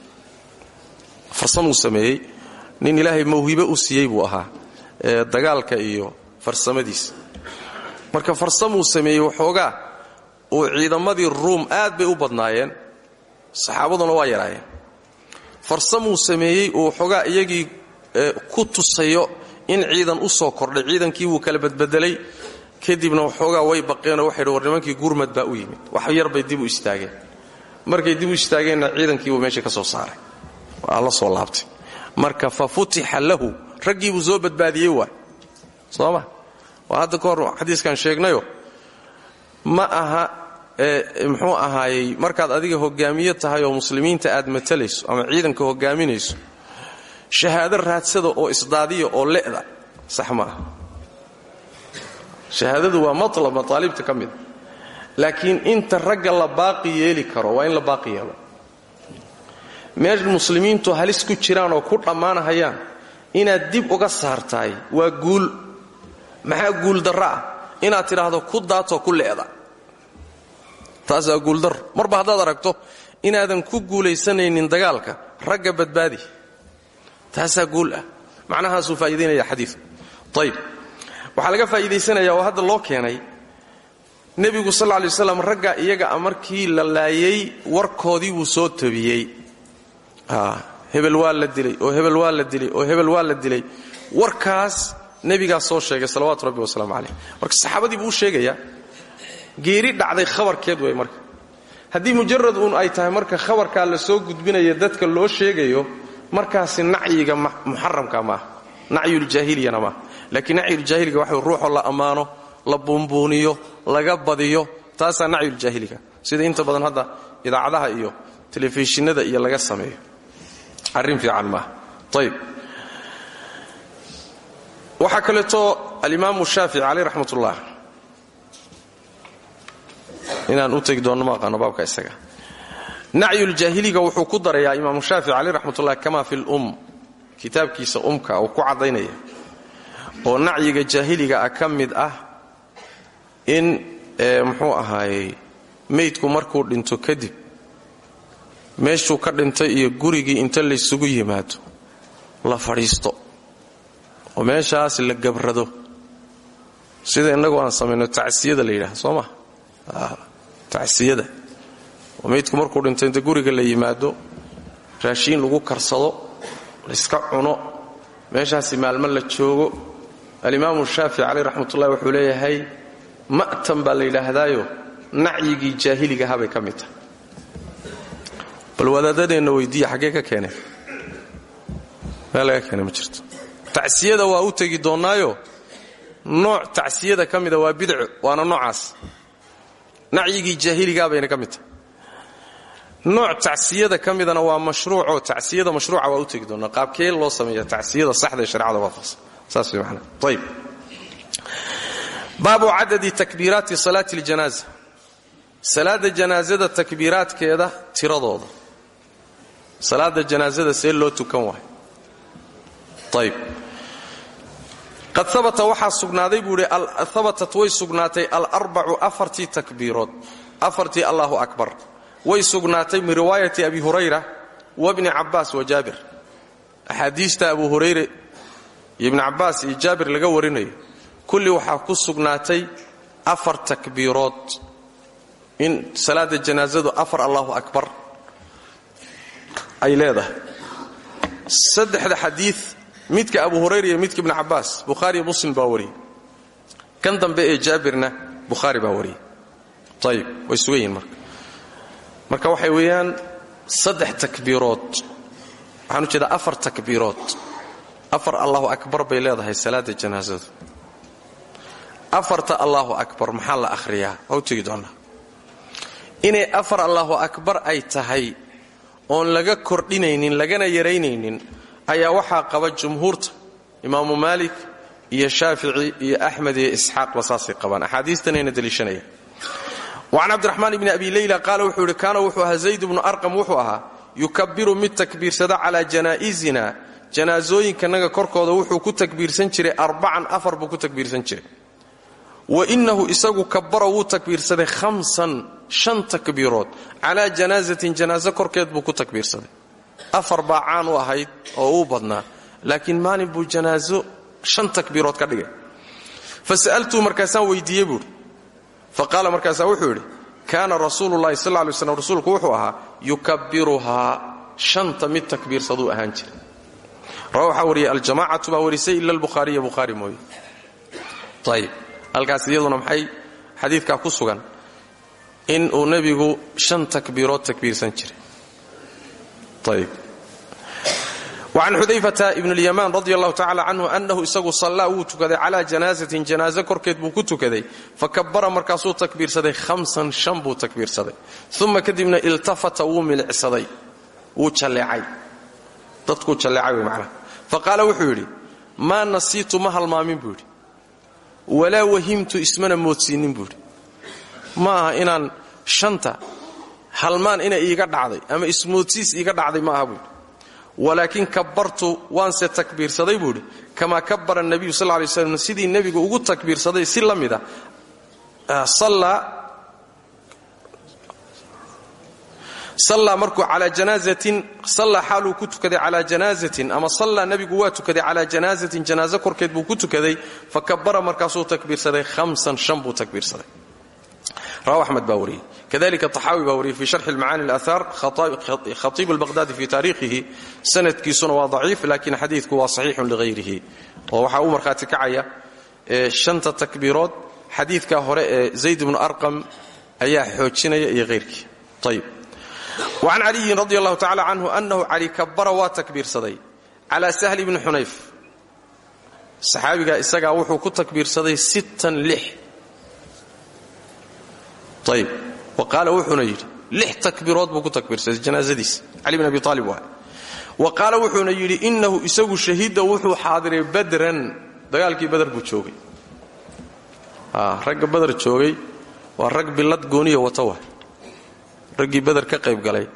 Farsamuu sameeyey nin ilaahay mawhibe u siiyey buu ahaa ee dagaalka iyo farsamadiisa marka farsamuu sameeyey waxoogaa uu ciidamadii ruum aad bay u badnaayeen saxaabaduna waa yaraayeen. Farsamuu sameeyey uu waxoogaa iyagii ku tusayo in ciidan u soo kordhay. Ciidankii wuu kala badbedelay kadibna waxoogaa way baqeenoo waxay war nimankii gurmad baa u yimid. Wax yar bay dib u istaageen. Markay dib u istaageenna ciidankii buu meesha ka soo saaray. Waa soo laabtay. Marka fa futixa lahu raggii buu soo badbaadiyey waay. Soo ma? Waa hadda ka hor sheegnayo. Ma aha muxuu ahaayey markaad adiga hogaamiye tahay oo muslimiinta aad matalayso ama ciidanka hogaaminayso shahaado raadsada oo isdaadiya oo le'da sax ma aha shahaadadu waa matlab mataalibta ka mida laakiin inta ragga la baaqi yeeli karo waa in la baaqi yeelo. Meel muslimiintu halis ku jiraan oo ku dhammaanahayaan inaad dib uga saartahay waa guul. Maxaa guuldarra ah? Inaad tidhaahdo ku daatoo ku le'da taas waa guuldaro marba haddaad aragto inaadan ku guulaysanaynin dagaalka ragga badbaadi. Taasaa guul ah. Macnahaasuu faa'iidaynaya xadiiku ayib waxaa laga faa'iidaysanaya oo hadda loo keenay nebigu sal lla lay waslam iyaga a markii la laayay warkoodii wuu soo tabiyey. Hebel waa la dilay oo hebel waa la dilay oo hebel waa la dilay. Warkaas nebigaa soo sheegay salawaatu rabbi wasalaamu calayh. Marka saxaabadii buu u geeri dhacday khabarkeed way marka. Haddii mujarad uun ay tahay marka khabarkaa la soo gudbinaya dadka loo sheegayo markaasi nacyiga muxaramka maaha nacyuljaahiliyana maaha laakiin nacyuljaahiliga waxa ruuxoo la ammaano la buunbuuniyo laga badiyo taasaa nacyuljaahiliga sida inta badan hadda idaacadaha iyo telefishinada iyo laga sameeyo. Arrin fiican maaha ayib waxaa kaleeto alimaamu shaafici caleyh raxmat ullah inaan u tegi doonno ma aqaano baabka isaga. Nacyuljaahiliga wuxuu ku darayaa imaamu shaafici caleyh raxmatullah kama fi lum kitaabkiisa umka uu ku caddaynaya oo nacyiga jaahiliga ah ka mid ah in muxuu ahaayey meydku markuu dhinto kadib meeshuu ka dhintay iyo gurigii inta laysugu yimaado la fadhiisto oo meeshaas la gabrado. Sida innagu aan samayno tacsiyada la yidhaha soo maa tacsiyada. Oo meydku markuu dhinto inta guriga la yimaado raashiin lagu karsado layska cuno meeshaasi maalmo la joogo alimaamu shaafici caleyh raxmatullahi wuxuu leeyahay ma'tan baa la yidhaahdaayo nacyigii jaahiligahabay ka mid tahay. Bal wadaadadeenna weydiiya xaggee ka keeneen meel laga keenay ma jirto. Tacsiyada waa u tegi doonnaayo nooc tacsiyada ka mida waa bidco waana noocaas. Nacyigii jaahiligaa bayna ka mid tahay. Nooc tacsiyada ka midana waa mashruucoo tacsiyada mashruuca waa u tegi doonnaa. Qaabkee baabu cadadi takbiiraati salaati اljanaaza salaada janaasada takbiiraadkeeda tiradooda. Salaada janaasada see loo tukan waayo ayb qad abata waxaa sugnaaday buu idhi habatat way sugnaatay alarbacu afartii takbiirood. Afartii allahu akbar. Way sugnaatay min riwaayati abi hurayra wabni cabbaas wa jaabir. Axaadiista abu hurayre iyo ibni cabbaas iyo jaabir laga warinayo kulli waxaa ku sugnaatay afar takbiirood. In salaada janaasadu afar allahu akbar ay leedahay. Saddexda xadiid midka abu hurayra iyo midka ibni cabbaas bukhaariyo muslim baa wariyey. Kan dambe ee jaabirna bukhaari baa wariyey. Ayib way sugan marka. Marka waxay weeyaan saddex takbiirood. Waxaan u jeedaa afar takbiirood afar allahu akbar bay leedahay salaada janaasadu afarta allahu akbar maxaa la akhriyaa? Waa u tegi inay afar allahu akbar ay tahay oon laga kordhinaynin lagana yaraynaynin ayaa waxaa qaba jumhuurta imaamu maalik iyo shaafici iyo axmed iyo isxaaqba saasay qabaan. Axaadiistanayna deliishanaya wacan cabdiraxmaan ibni abi leyla qaala wuxuu yidhi kaana wuxuu ahaa zayd bnu arqam wuxuu ahaa yukabiru mid takbiirsada calaa janaa'isina janaasooyinkanaga korkooda wuxuu ku takbiirsan jiray arbacan afar buu ku takbiirsan jiray. Wa innahu isagu kabara wuu takbiirsaday hamsan shan takbiirood. Calaa janaasatin janaaso korkeed buu ku takbiirsaday. Afar baa caan u ahayd oo uu badnaa laakiin maalin buu janaaso shan takbiirood ka dhigay. Fa sa'altuu markaasaan weydiiyey buuhi fa qaala markaasaa wuxuu yidhi kaana rasuululahi sal lay slam rasuulku wuxuu ahaa yukabiruhaa shanta mid takbiirsaduu ahaan jiray waxaa wariyay aljamacatu baa warisay ila albukhaariya bukhaari mooye. Ayib halkaas iyaduna maxay xadiidkaa ku sugan? In uu nebigu shan takbiirood takbiirsan jiray. Ayib wacan xudayfata ibn اlyamaan radi allahu tacala canhu annahu isagu sallaa wuu tukaday calaa janaasatin janaaso korkeed buu ku tukaday. Fakabara markaasuu takbiirsaday hamsan shan buu takbiirsaday. Uma kadibna iltafata wuu milicsaday wuu jalleecay. Dadkuu jalleecay wey macnaha faqaala wuxuu yidhi maa nasiitu ma halmaamin buu yidhi. Walaa wahimtu ismana moodsiinin buu yidhi. Ma aha inaan shanta halmaan inay iiga dhacday ama ismoodsiis iiga dhacday ma aha buu yidhi. Walaakin kabartu waanse takbiirsaday buu idhi kamaa kabara nabiyu sal lay slam sidii nebigu ugu takbiirsaday si la mida sallaa markuu calaa janaazatin sallaa xaaluu ku tukaday calaa ama sallaa nebigu waa tukaday calaa janaazatin janaaso korkeed buu ku tukaday fa kabara markaasuu takbiirsaday hamsan shan buu takbiirsaday. Rawa axmed baa wariyey. Kadalika taxaawi baa wariyey fi sharxi lmacaani alahaar khatiib albaqhdaadi fi taariikhihi. Sanadkiisuna waa daciif laakiin xadiidku waa saxiixun lighayrihi oo waxaa u markhaati kacaya shanta takbiirood xadiidka hore ee zayd bnu arqam wacan caliyin radi allahu tacala canhu annahu cali kabara waa takbiirsaday calaa sahli bni xunayf saxaabigaa isagaa wuxuu ku takbiirsaday ayb wa qaala wuxuuna yidhi lix takbiirood buu ku takbiirsaday janaasadiis cali bin abi aalib waa wa qaala wuxuuna yidhi innahu isagu shahida wuxuu xaadiray badran dagaalkii bader buu joogay ragga bader joogay waa rag billad gooniya raggii beder ka qayb galay.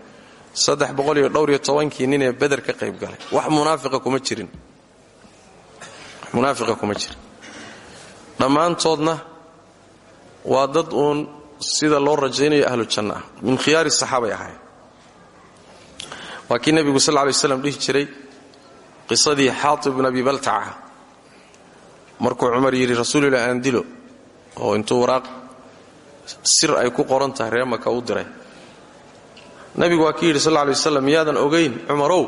Saddex boqol iyo dhowr iyo tobankii nin ee beder ka qayb galay. Wax munaafiqa kuma jirin. Dhammaantoodna waa dad uun sida loo rajaynayo ahlu janna ah. Min khiyaari saxaabay ahayn waa kii nebigu sal lay slam dhihi jiray qisadii xaatib bin abi baltaca markuu cumar yidhi rasuulilah aan dilo. Oo intuu waraaq sir ay ku qoran tahay ree maka u diray nabigu waa kii yidhi sal lay miyaadan ogayn cumarow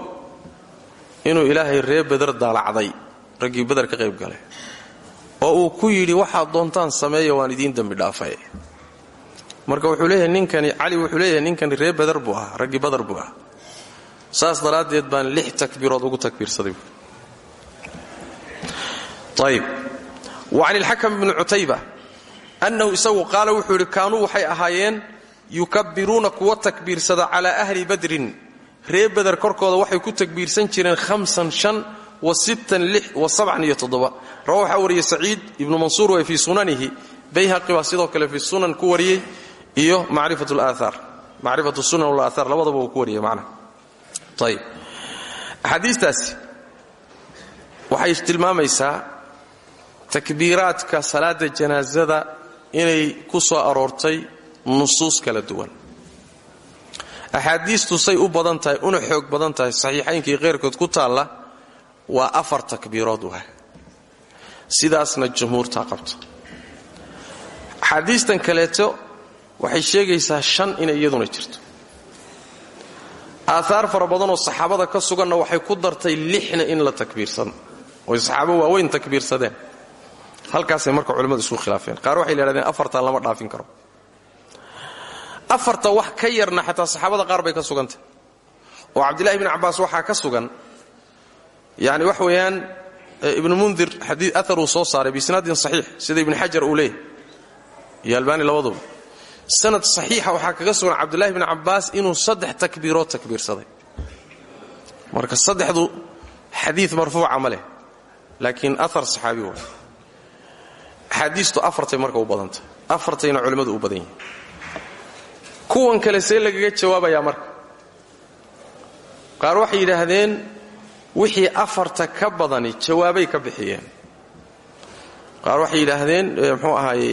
inuu ilaahay ree beder daalacday. Raggii beder ka qayb galay. Oo uu ku yidhi waxaad doontaan sameeya waan idiin dembi dhaafay. Marka wuxuu leeyahay ninkani cali wuxuu leeyahay ninkani ree beder buu ahaa raggii badar buu ahaa. Saas daraaddeed baan lix takbiirood ugu takbiirsaday. Ayib wa can ilxakam bni cutayba annahu isagu qaala wuxuu yidhi waxay ahaayeen yukabbiruuna kuwa takbiirsada calaa ahli badrin. Ree beder korkooda waxay ku takbiirsan jireen rawa waxaa wariyey saciid ibnu mansuur way fii sunanihi. Bayhaqi baa kale fii sunan ku wariyey iyo macrifat sunan walaahaar labadaba uu ku wariyay macnaha. Ayib axaadiistaasi waxay tilmaamaysaa takbiiraadka salaada janaasada inay ku soo aroortay nusuus kala duwan. Axaadiistu say u badan tahay una xoog badan tahay saxiixaynkii keyrkood ku taalla waa afar takbiirood waa sidaasna jumhuurtaa qabta axaadiistan kaleeto waxay sheegaysaa shan inay iyaduna jirto. Aahaar fara badanoo saxaabada ka suganna waxay ku dartay lixna in la takbiirsan. Oy saxaabo waaweyn takbiirsadeen. Halkaasay marka culimmadu isku khilaafeen. Qaar waxay lahahdeen afartan lama dhaafin karo afarta wax ka yarna xataa saxaabada qaar bay ka sugantah oo cabdillahi bni cabbaas waxaa ka sugan yani wax weeyaan ibnu mundir aar uu soo saaray biisnaadin saxiix sida ibni xajar uu leeyahy iyo albaani sanad saxiixa waxaa kaga sugan cabdullahi bni cabbaas inuu saddex takbiirood takbiirsaday. Marka saddexdu xadii marfuuca ma leh laakiin aar saxaabi waay axaadiistu marka u badanta afartayna culimmadu u badan kuwan kale see lagaga jawaabayaa marka. Qaar waxay yidhaahdeen wixii afarta ka badani jawaabay ka bixiyeen. Qaar waxay yidhaahdeen mxuu ahaaye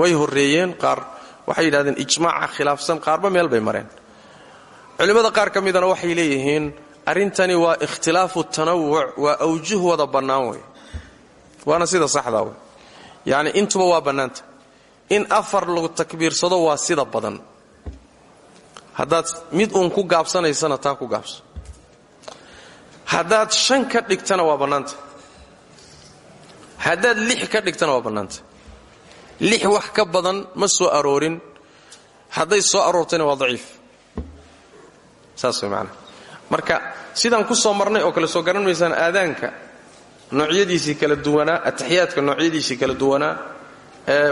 way horreeyeen. Qaar waxay yidhahdeen ijmaaca khilaafsan qaarba meel bay mareen. Culimmada qaar ka midana waxay leeyihiin arrintani waa ikhtilaafu tanawuc waa awjuh wada bannaan wey waana sida saxdaa wey yacni intuba waa bannaanta. In afar lagu takbiirsado waa sida badan haddaad mid uun ku gaabsanaysana taa ku gaabso. Haddaad shan ka dhigtana waa bannaanta. Haddaad lix ka dhigtana waa bannaanta. Lix wax ka badan ma soo aroorin. Hadday soo aroortayna waa daciif. Saas way marka sidaan ku soo marnay oo kale soo garan maysaan aadaanka noocyadiisii kala duwanaa ataxiyaadka noocyadiisii kala duwanaa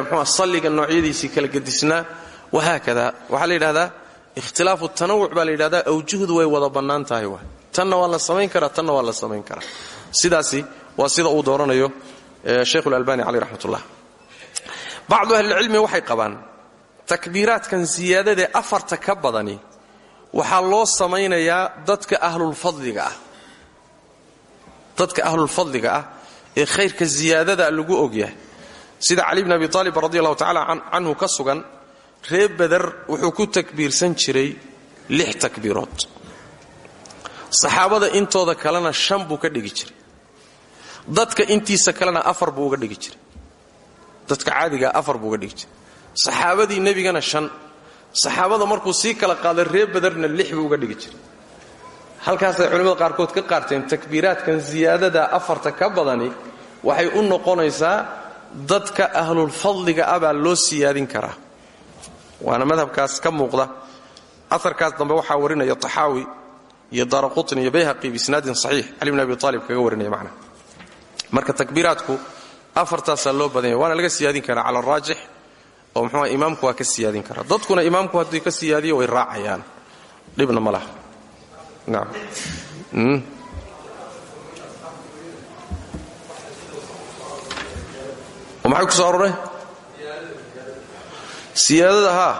mxua salliga noocyadiisii kala gedisnaa wahaakada waxaa la yidhahdaa ikhtilaafu tanawuc baa la yidhahdaa awjuhdu way wada bannaan tahay wa tanna waa la samayn karaa tanna waa la samayn karaa. Sidaasi waa sida uu dooranayo sheikhulalbani caleyh raxmatullah. Bacdu ahlilcilmi waxay qabaan takbiiraadkan siyaadadae afarta ka badani waxaa loo samaynayaa dadka ahlulfadliga ah. Dadka ahlulfadliga ah ee khayrka siyaadada lagu ogyahay. Sida cali bn abi aalib radi allahu tacala canhu ka sugan reer beder wuxuu ku takbiirsan jiray lix takbiirood. Saxaabada intooda kalena shan buu ka dhigi jiray. Dadka intiisa kalena afar buu uga dhigi jiray. Dadka caadigaa afar buu uga dhigi jiray. Saxaabadii nebigana shan. Saxaabada markuu sii kala qaaday reer bederna lix buu uga dhigi jiray. Halkaasay culimmada qaarkood ka qaarteen takbiiraadkan siyaadada afarta ka badani waxay u noqonaysaa dadka ahlulfadliga ah baa loo siyaadin karaa waana madhabkaas ka muuqda. Aarkaas dambe waxaa warinaya taxaawi iyo daaraqutni iyo bayhaqi biisnaadin saxiix. Cali bn abi aalib kaga warinaya macna. Marka takbiiraadku afartaasaa loo badanya waana laga siyaadin karaa cala araajix oo mxua imaamku waa ka siyaadin karaa. Dadkuna imaamku haddii ka siyaadiyo way raacayaan. Dhibna ma laha. Naam. Maxay ku soo aroray siyaadada haa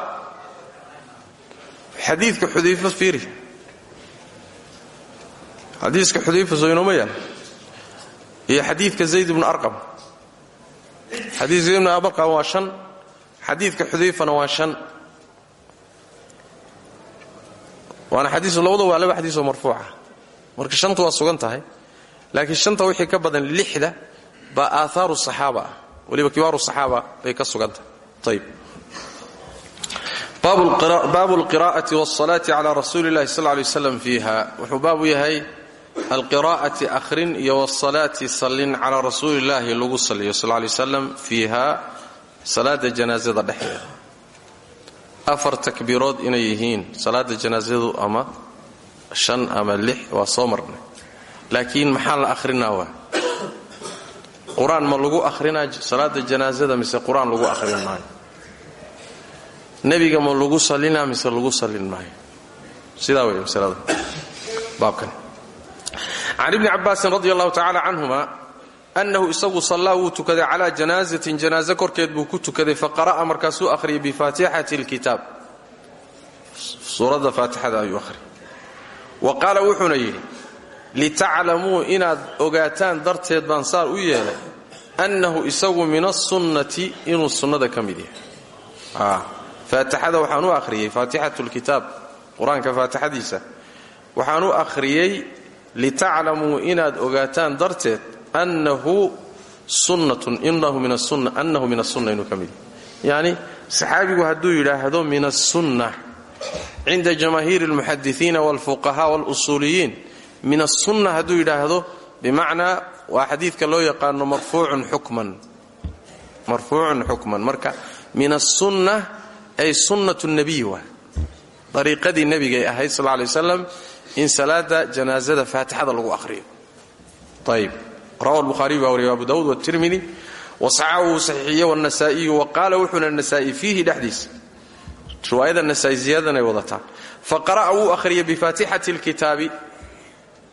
xadiidka xudayfa fiiri. Xadiiska xudayfa yaal iyo xadiidka zayd ibnu arqam. Xadiidka zayd ibnu arqam shan. Xadiidka xudayfana waa shan. Waana xadiis labadu waa laba xadiisoo marfuuca. Marka shanta waa sugan tahay. Laakiin shanta wixii ka badan lixda baa aahaaru saxaaba. Ah weliba kibaaru bay ka sugan tahay. Ayb baabu alqira'ati wاlsalaati cala rasuuli اllahi sal lay wslam fiiha. Wuxuu baabu yahay alqiraa'ati akhrin iyo wsalaati sallin calaa rasuuli illaahi lagu saliyo sal lay wslam fiiha salaada janaasada dhexdeeda. Afar takbiirood inay yihiin salaada janaasadu ama shan ama lix waa soo marnay. Laakiin maxaa la akhrinaa waa? Qur'aan ma lagu ahrinaa salaada janaasada nebiga ma lagu sallinaa mise lagu sallin maayo? Sidaa wey masalada. Baabkan. Can ibni cabbaasin radi allahu tacala canhuma annahu isagu sallaa wuu tukaday calaa janaazatin janaaze korkeed buu ku tukaday faqara'a markaasuu akhriyay bifaatixati alkitaab suuradda faatixada ayuu akhriyay wa qaala wuxuuna yidhi litaclamuu inaad ogaataan darteed baan saar u yeelay annahu isagu min asunnati inuu sunnada ka mid yahay faatixada waxaan u akhriyey faatixatu lkitaab qur'aanka faatixadiisa. Waxaan u akhriyey litaclamuu inaad ogaataan darteed annahu sunnatun inahu min asunna annahu min asunna inuu ka mid yacni saxaabigu hadduu yidhaahdo min asunna cinda jamaahiiri almuxadisiina walfuqahaa walusuuliyiin min asunna hadduu yidhaahdo bimacnaa waa xadiidka loo yaqaano marfuucun xukman. Marfuucun xukman. Marka min asunna ay sunnatu nabiy waa dariiqadii nebigay ahayd sal lay waslam in salaada janaasada faatixada lagu ahriyo ayb rawa lbuhaariy baa wariya abu dawud wtirmidi wasaxa wuu saxiixiye wanasaaiyu wa qaala wuxuuna nasaa'i fiihi dhexdiisa riwaayada nasaai ziyaadanay wadataa faqara'a wuu akhriyey bifaatixati lkitaabi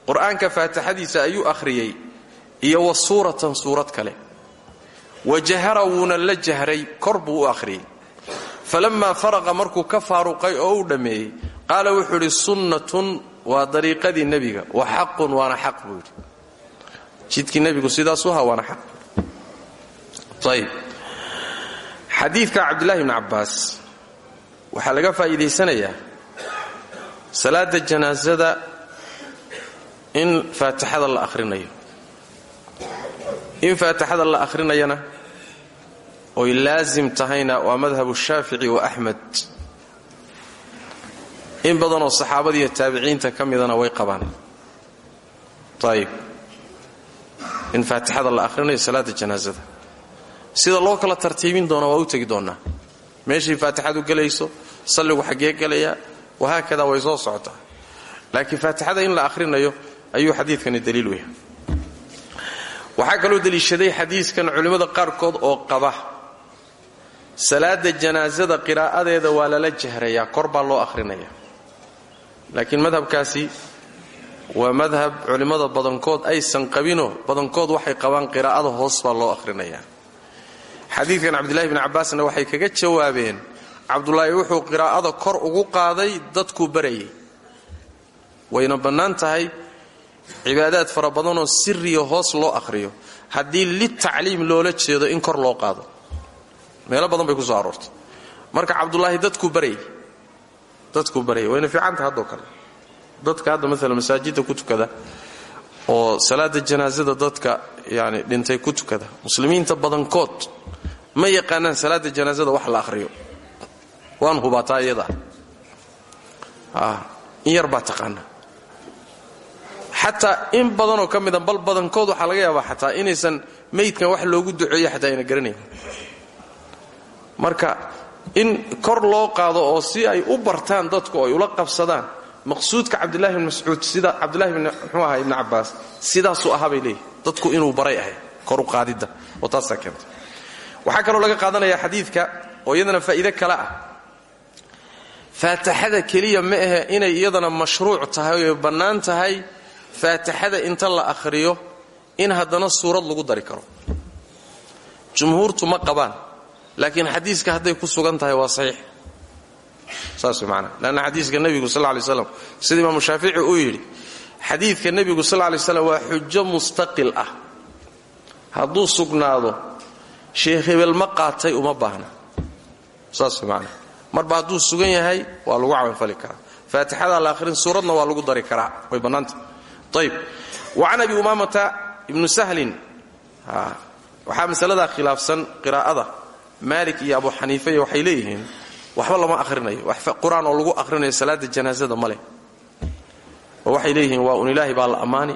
qur'aanka faatixadiisa ayuu akhriyey iyo wa suuratan suurad kale. Wa jahara wuuna la jahray kor buu u akhriyey falammaa faraqa markuu ka faaruqay oo uu dhammeeyey qaala wuxuu idhi sunnatun waa dariiqadii nebiga wa xaqun waana xaq buu yidhi jidkii nebigu sidaasuu ahaa waana xaq ayb xadiidka cabdillaahi bni cabbaas waxaa laga faa'iidaysanayaa salaada janaasada in faatixada la akhrinayo in faatixada la akhrinayana oy laasim tahayna waa madhabu shaafici wa axmed in badanoo saxaabadiiyo taabiciinta ka midana way qabaan. Ayib in faatixada la akhrinayo salaada janaasada sida loo kala tartiibin doona waa u tegi doonnaa meeshay faatixadu gelayso salligu xaggee gelayaa wahaakadaa way soo socotaa laakiin faatixada in la akhrinayo ayuu xadiidkani daliil u yahay. Waxaa kaloo deliishaday xadiiskan culimmada qaarkood oo qaba salaada janaasada qiraa'adeeda waa lala jahrayaa kor baa loo akhrinaya. Laakiin madhabkaasi waa madhab culimmada badankood aysan qabinoo badankood waxay qabaan qiraa'ada hoos baa loo akhrinayaa xadiidkan cabdillahi bni cabbaasna waxay kaga jawaabeen cabdulaahi wuxuu qiraa'ada kor ugu qaaday dadkuu barayay wayna bannaan tahay cibaadaad fara badanoo siriya hoos loo akhriyo. Haddii litacliim loola jeedo in kor loo qaado meelo badan bay ku soo aroortay. Marka cabdulaahi dadkuu baryay dadkuu baryay wayna fiicanta haddoo kale. Dadka hadda maala masaajidda ku tukada oo salaada janaasada dadka yani dhintay ku tukada. Muslimiinta badankood ma yaqaanaan salaada janaasada wax la akhriyo. Waan hubaataa iyada. In yar baa in badanoo ka mida bal badankood waxaa laga yaabaa xataa inaysan maydkan wax loogu duceeyo xataa ayna garanayn marka in kor loo qaado oo si ay u bartaan dadku ay ula qabsadaan maqsuudka cabdillahi bn mascuud sida cabdillahi bn mxuu ahaa ibni cabbaas sidaasuu ahaa bay dadku inuu baray ahay koru qaadidda oo taasaa keenta waxaa kaloo laga qaadanaya xadiidka oo iyadana faa'iide kale ah. Faataxada keliya ma ahe inay iyadana mashruuc tahay oy bannaan tahay. Faataxada inta la akhriyo in haddana suurad lagu dari karo. Jumhuurtu ma qabaan laakiin xadiiska hadday ku sugan tahay waa saxiix. Saas man lanna xadiiska nebigu sal lay slam sida imaamu shaafici uu yidhi xadiidka nebigu sal lay slam waa xujo mustaqil ah. Hadduu sugnaado sheekh hebel ma uma baahna. Saas man marba hadduu sugan yahay waa lagu camalfali karaa. Faatixada la suuradna waa lagu dari karaa. Way bannaanta ayb wacan abi umaamata ibnu sahlin waxaa masaladaa khilaafsan qiraa'ada maalik iyo abu xaniifa iyo waxay leeyihiin waxba lama ahrinayo qur'aan oo lagu akhrinayo salaada janaasada ma waxay leeyihiin waa un baa la ammaani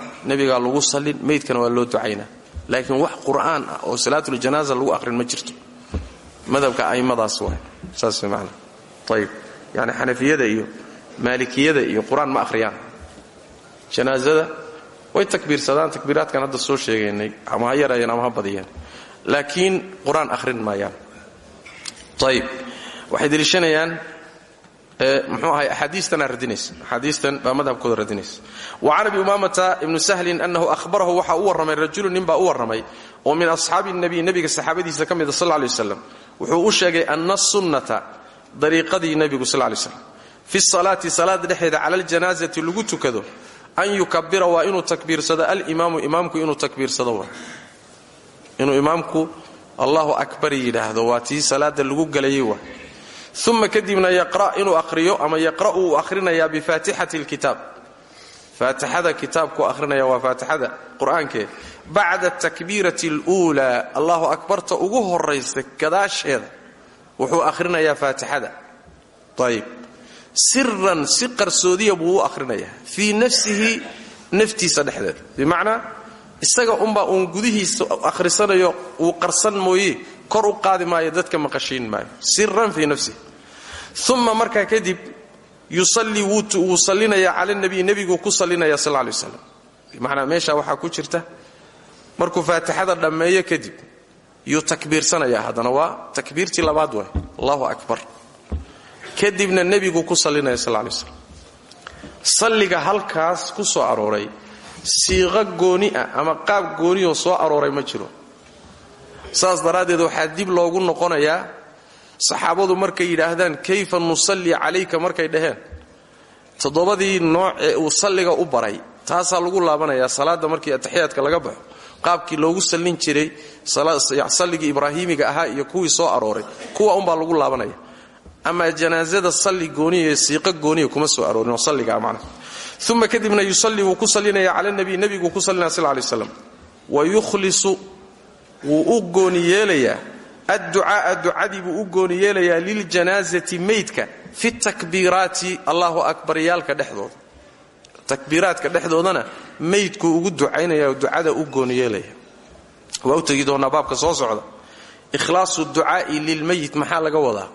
lagu sallin meydkana waa loo ducaynaa laakiin wax qur'aan ah oo salaatuljanaasa lagu akhrin ma jirto. Madhabka a'immadaas waay saas man ayb yani xanafiyada iyo maalikiyada iyo qur'aan ma akhriyaan. Janaasada way takbiirsadaan takbiiraadkan hadda soo sheegaynay ama ha ama ha laakiin qur'aan maayaan ayb waxay deliishanayaan mxuu ahay axaadiistana radinaysa. Axaadiistan baa madhabkooda radinaysa. Wa can abi umaamata ibnu sahlin annahu ahbarahu waxaa u warramay rajulu nin baa u warramay oo min asxaabi nabiy nebiga saxaabadiisa ka mida sal lay waslam wuxuu u sheegay ana sunnata dariiqadii nebigu sal lay slam fi salaati salaada dhexeeda cala aljanaasati lagu tukado an yukabira waa inuu takbiirsado alimaamu imaamku inuu takbiirsado inuu imaamku allahu akbar yidhaahdo waa tii salaada lagu gelayay waa uma kadibna yaqra' inuu akhriyo ama yaqra'u uu akhrinayaa bifaatixati lkitaab faatixada kitaabku akhrinaya waa faatixada qur'aankee bacda takbiirati اluulaa allahu akbarta ugu horaysa gadaasheeda wuxuu akhrinayaa faatixada. Ayb siran si qarsoodiya buu u akhrinayaa fii nafsihi naftiisa dhexdeeda. Bimacnaa isaga unbaa uun gudihiisa akhrisanayo uu qarsan mooye kor u qaadi maayo dadka maqashiin maayo. Siran fii nafsihi uma markaa kadib yusallii wuu sallinayaa cala nabiy nebiguu ku sallinaya sal lay waslam bimacnaa meesha waxaa ku jirta markuu faatixada dhammeeyo kadib yuu takbiirsanayaa haddana waa takbiirtii labaad waay. Allahu akbar. Kadibna nebiguu ku sallinaya sal lay slam salliga halkaas ku soo arooray siiqo gooni ah ama qaab gooniyoo soo arooray ma jiro. Saas daraaddeed waxaa dib loogu noqonayaa saxaabadu markay yidhaahdaan kayfa nusalli calayka? markay dhaheen. Toddobadii nooc ee uu salliga u baray taasaa lagu laabanayaa salaadda markii ataxiyaadka laga baxo. Qaabkii loogu sallin jiray salligii ibraahiimiga ahaa iyo kuwii soo arooray kuwa unbaa lagu laabanaya. Ama janaasada salli gooniya ee siiqo gooniya kuma soo aroorin oo salligaa macna uma kadibna yusalli wuu ku sallinaya cala nabiy nebiguu ku sallinaya sal lay slam wa yukhlisu wuu u gooni yeelayaa adducaaa ducadii buu u gooni yeelayaa fi takbiiraati allahu akbaryaalka dhexdooda takbiiraadka dhexdoodana meydkuu ugu ducaynaya ducada u gooni yeelaya waa u tegi doonaa baabka soo socda ikhlaasu ducaa'i lilmayit laga wadaa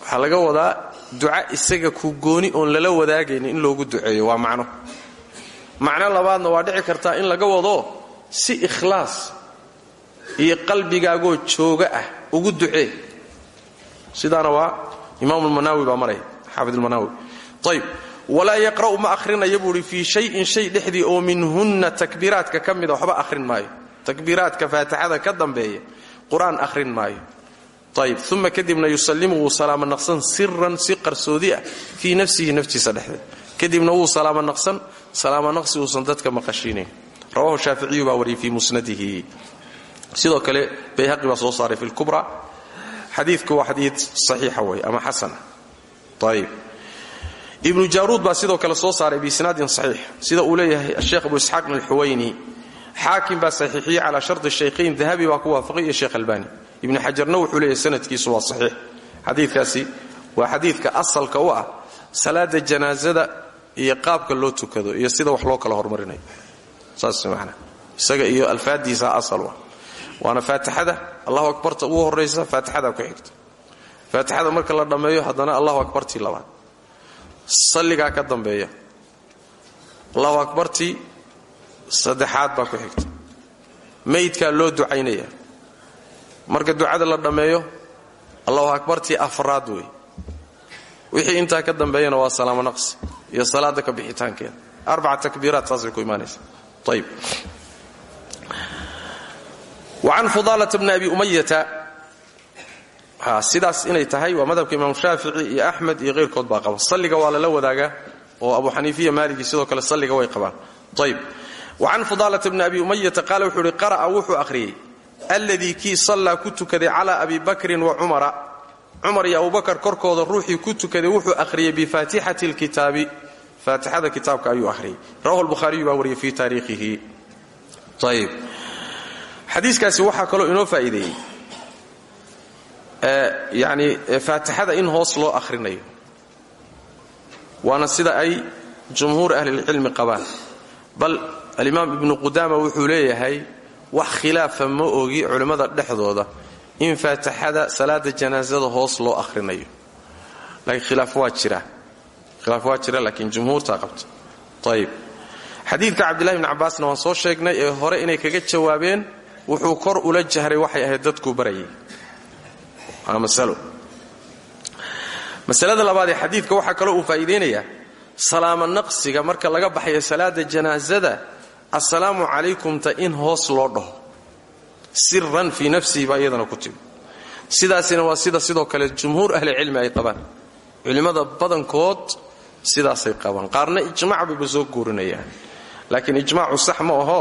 waxaa laga wadaa duca isaga ku gooni oon lala wadaagaynin in loogu duceeyo waa macno. Macno labaadna waa dhici kartaa in laga wado si ikhlaas iyo qalbigaagoo jooga ah ugu ducee. Sidaana waa imaamulmanaawi baa maraya xaafidulmanaawi ayb walaa yaqra'u ma akhrinaya buuhi fii shayin shay dhexdii oo minhunna takbiiraadka ka mida waxba akhrin maayo. Takbiiraadka faatixada ka dambeeya qur'aan akhrin maayo ayb uma kadibna yusallimu wuu salaamo naqsan siran si qarsoodi ah fii nafsihi naftiisa dhexdeed kadibna wuu salaamo naqsan salaamo naqsi uusan dadka maqashiinayn rawahu shaaficiyu baa wariyay fii musnadihi. Sidoo kale bayhaqi baa soo saaray fi lkubra xadiidku waa xadiid saxiixa wey ama xasana. Ayb ibnu jaaruud baa sidoo kale soo saaray biisnaadin saxiix. Sida uu leeyahay asheekh abu isxaaq alxuwayni xaakim baa saxiixiyey calaa albani ibnu xajarna wuxuu leeyahay sanadkiisu waa saxiix. Xadiidkaasi waa xadiidka asalka u ah salaada janaasada iyo qaabka loo tukado iyo sida wax loo kala hormarinayo saas macnaa. Isaga iyo alfaadiisa asal wa waana faatixada allahu akbarta ugu horraysa faatixada ku xigta. Faatixada marka la dhammeeyo haddana allahu akbartii labaad. Salligaa ka dambeeya. Allahu akbartii saddexaad baa ku xigta. Maydkaa loo ducaynaya marka ducada la dhammeeyo allahu akbartii afraad wey wixii intaa ka dambeeyana waa salaamo naqsi iyo salaada ka bixitaankeeda. Arbaca takbiiraat saasay ku imaanaysa ayb wacan fudaalata bni abi umayata sidaas inay tahay waa madhabka imaam shaafici iyo axmed iyo hayrkood baa qaba. Salliga waa lala wadaagaa oo abu xaniifiya maaligii sidoo kale salliga way qabaan. Ayb wacan fudaalata bni abi umayata qaala wuxuu qara'a wuxuu akhriyey alladii kii sallaa ku tukaday calaa abi bakrin wa cumara. Cumar iyo abubakar korkooda ruuxii ku tukaday wuxuu akhriyey bifaatixati lkitaabi faatixada kitaabka ayuu akhriyey rawahu lbukhaariyu baa wariyey fii taariikhihi. Ayb xadiiskaasi waxaa kaloo inoo faa'iideeyey yani faatixada in hoos loo akhrinayo. Waana sida ay jumhuur ahlilcilmi qabaan. Bal alimaam ibnu qudaama wuxuu leeyahay wax khilaafa ma ogi culimmada dhexdooda. In faatixada salaada janaasada hoos loo akhrinayo. Laakiin khilaaf waa jira. Laakiin jumhuurtaa qabta. Ayib xadiidka cabdillahi bni cabbaasna waan soo sheegnay ee hore inay kaga jawaabeen wuxuu kor ula jahray waxay ahayd dadkuu barayay. Waa masalo. Masalada labaad ee xadiidka waxaa kaloo uu faa'iidaynayaa salaamo naqsiga marka laga baxayo salaada janaasada assalaamu calaykumta in hoos loo dhaho. Siran fii nafsihi baa iyadana ku timi. Sidaasina waa sida sidoo kale jumhuur ahlicilmi ay qabaan. Culimmada badankood sidaasay qabaan. Qaarna ijmac bayba soo guurinayaan. Laakiin ijmaacu sax ma aho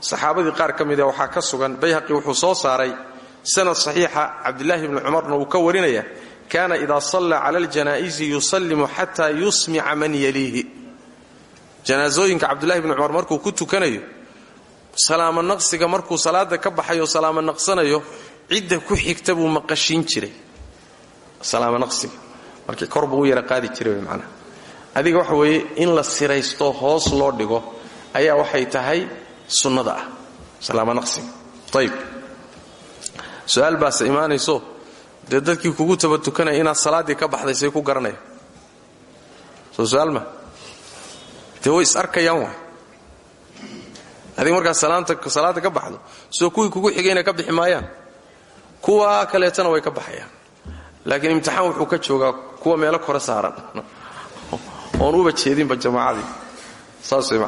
saxaabadii qaar ka mida waxaa ka sugan bayhaqi wuxuu soo saaray sanad saxiixa cabdilaahi bni cumarna uu ka warinaya kaana idaa sallaa cala aljanaa'isi yusallimu xataa yusmica man yaliihi janaasooyinka cabdulahi bni cumar markuu ku tukanayo salaamo naqsiga markuu salaada ka baxayo salaamo naqsanayo cidda ku xigta buu maqashiin jiray. Salaamo naqsiga. Markii kor yara qaadi jiray macnaha adiga waxa weeye in la siraysto hoos loo dhigo ayaa waxay tahay sunnada ah. Naqsiga. Ayib su'aal baase dadkii kugu taba tukanaya inaad ka baxday say ku garanaya soo su'aal ma dee way is arkayaan waay. Adiga markaad salaada ka baxdo soo kuwii kugu xigayna ka bixi maayaan kuwa kaleetana way ka baxayaan. Laakiin imtixaan wuxuu ka joogaa kuwa meelo kore saaran. Oon uba jeedinba jamaacadii. Saas way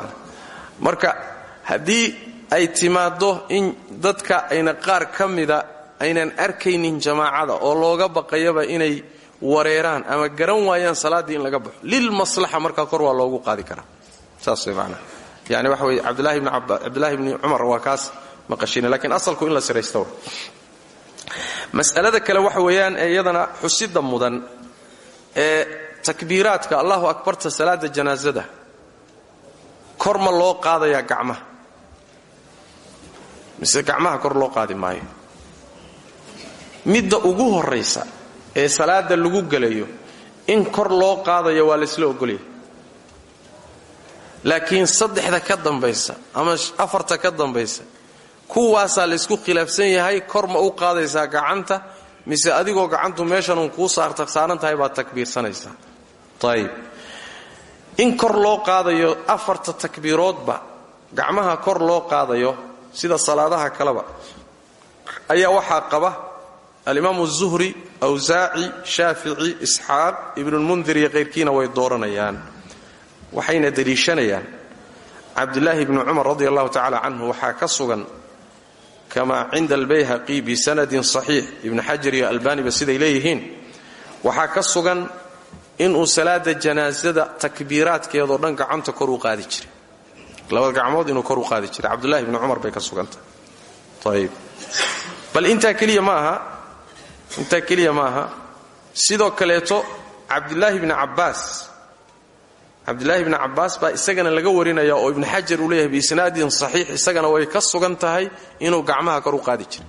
marka haddii ay timaaddo in dadka ayna qaar ka mida aynan arkaynin jamaacada oo looga baqayaba inay wareeraan ama garan waayaan salaaddii in laga baxo lilmaslaxa markaa kor waa loogu qaadi karaa saas way macana yani waxa weye cabdulaahi bni cumar waa kaas maqashina lakiin asalku in la siraysta mas'alada kale waxa weeyaan ee iyadana xusida mudan ee takbiiraadka allahu akbarta salaada janaasada kor ma loo qaadayaa gacmaha mise gacmaha kor loo qaadi maayo. Midda ugu horraysa ee salaada lagu gelayo in kor loo qaadayo waa laysla ogolaya laakiin saddexda ka dambaysa ama afarta ka dambaysa kuwaasaa laysku khilaafsan yahay kor ma u qaadaysaa gacanta mise adigoo gacantu meeshanun kuu saaran tahay baad takbiirsanaysaa ayib in kor loo qaadayo afarta takbiiroodba gacmaha kor loo qaadayo sida salaadaha kaleba ayaa waxaa qaba alimaamu zuhri awsaaci shaafici isxaaq ibnulmundir iyo kayrkiina way dooranayaan waxayna deliishanayaan. Cabdulaahi bni cumar radi allahu tacala canhu waxaa ka sugan kama cinda albayhaqi bisanadin saxiix. Ibni xajar iyo albaaniba siday leeyihiin. Waxaa ka sugan inuu salaada janaasada takbiiraadkeedoo dhan gacanta kor u qaadi jiray. Labada gacmood inuu kor u qaadi jiray. Cabdulahi bni cumar bay ka sugantah ayb bal intaa keliya ma aha intaa keliya ma aha. Sidoo kaleeto cabdulaahi bni cabbaas cabdulaahi bni cabbaas baa isagana laga warinaya oo ibni xajar uu leeyahay biisnaadin saxiix isagana way ka sugan tahay inuu gacmaha kor u qaadi jiray.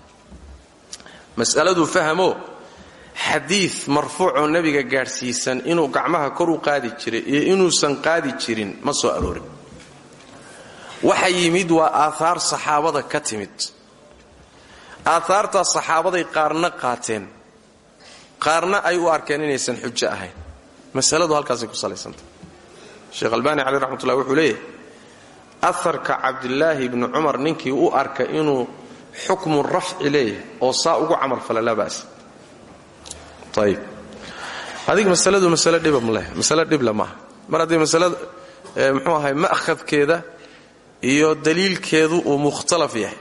Mas'aladuu fahmo xadiid marfuucoo nebiga gaadhsiisan inuu gacmaha kor u qaadi jiray iyo inuusan qaadi jirin ma soo aroorin. Waxa yimid waa aahaar saxaabada ka timid. Aahaartaas saxaabaday qaarna qaateen. Qaarna ay u arkeen inaysan xujo ahayn. Masaladu halkaasay ku salaysantah sheekh albaani caleh raxmatullah wuxuu leeyahay aharka cabdilaahi bni cumar ninkii u arka inuu xukmu rafci leeyahay oo saa ugu camalfala laa ba'sa ayib adiga masaladu masale dhiba maleh masale dhible maaha mar haddii masalada muxuu ahay ma'khadkeeda iyo daliilkeedu uu mukhtalaf yahay.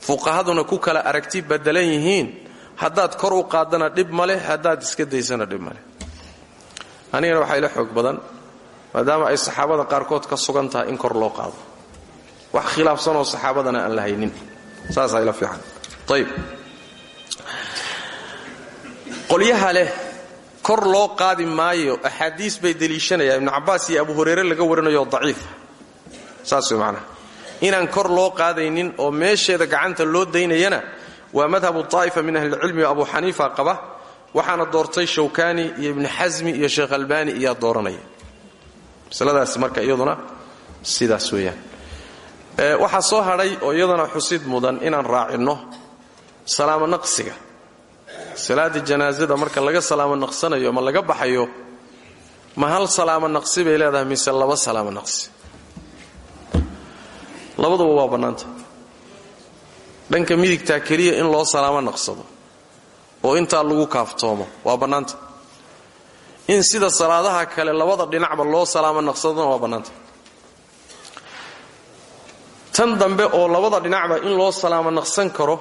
Fuqahaduna ku kala aragti badelan yihiin haddaad kor u qaadana dhib ma leh haddaad iska daysana dhib ma leh. Anigana waxaa ila xoog badan maadaama ay saxaabada qaarkood ka sugan tahay in kor loo qaado. Wax khilaafsanoo saxaabadana aan la haynin saasaa ila fiican. Ayib qolyaha leh kor loo qaadi maayo axaadiis bay deliishanayaan ibnu cabbaas iyo abu hurayre laga warinayo daciifa saas way macnaha inaan kor loo qaadaynin oo meesheeda gacanta loo daynayana waa madhabu taa'ifa min ahlilcilmi oo abu xaniifa qaba. Waxaana doortay shawkani iyo ibni xasmi iyo sheekh albani iyaa dooranaya masaladaas marka iyaduna sidaas weeyaan. Waxaa soo hadhay oo iyadana xusid mudan inaan raacinno salaamo naqsiga. Salaada janaasada marka laga salaamo naqsanayo ama laga baxayo ma hal salaamo naqsi bay leedahay mise laba salaamo naqsi? Labaduba waa bannaanta. Dhanka midigtaa keliya in loo salaamo naqsado oo intaa lagu kaaftoomo waa bannaanta in sida salaadaha kale labada dhinacba loo salaamo naqsadona waa bannaanta tan dambe oo labada dhinacba in loo salaamo naqsan karo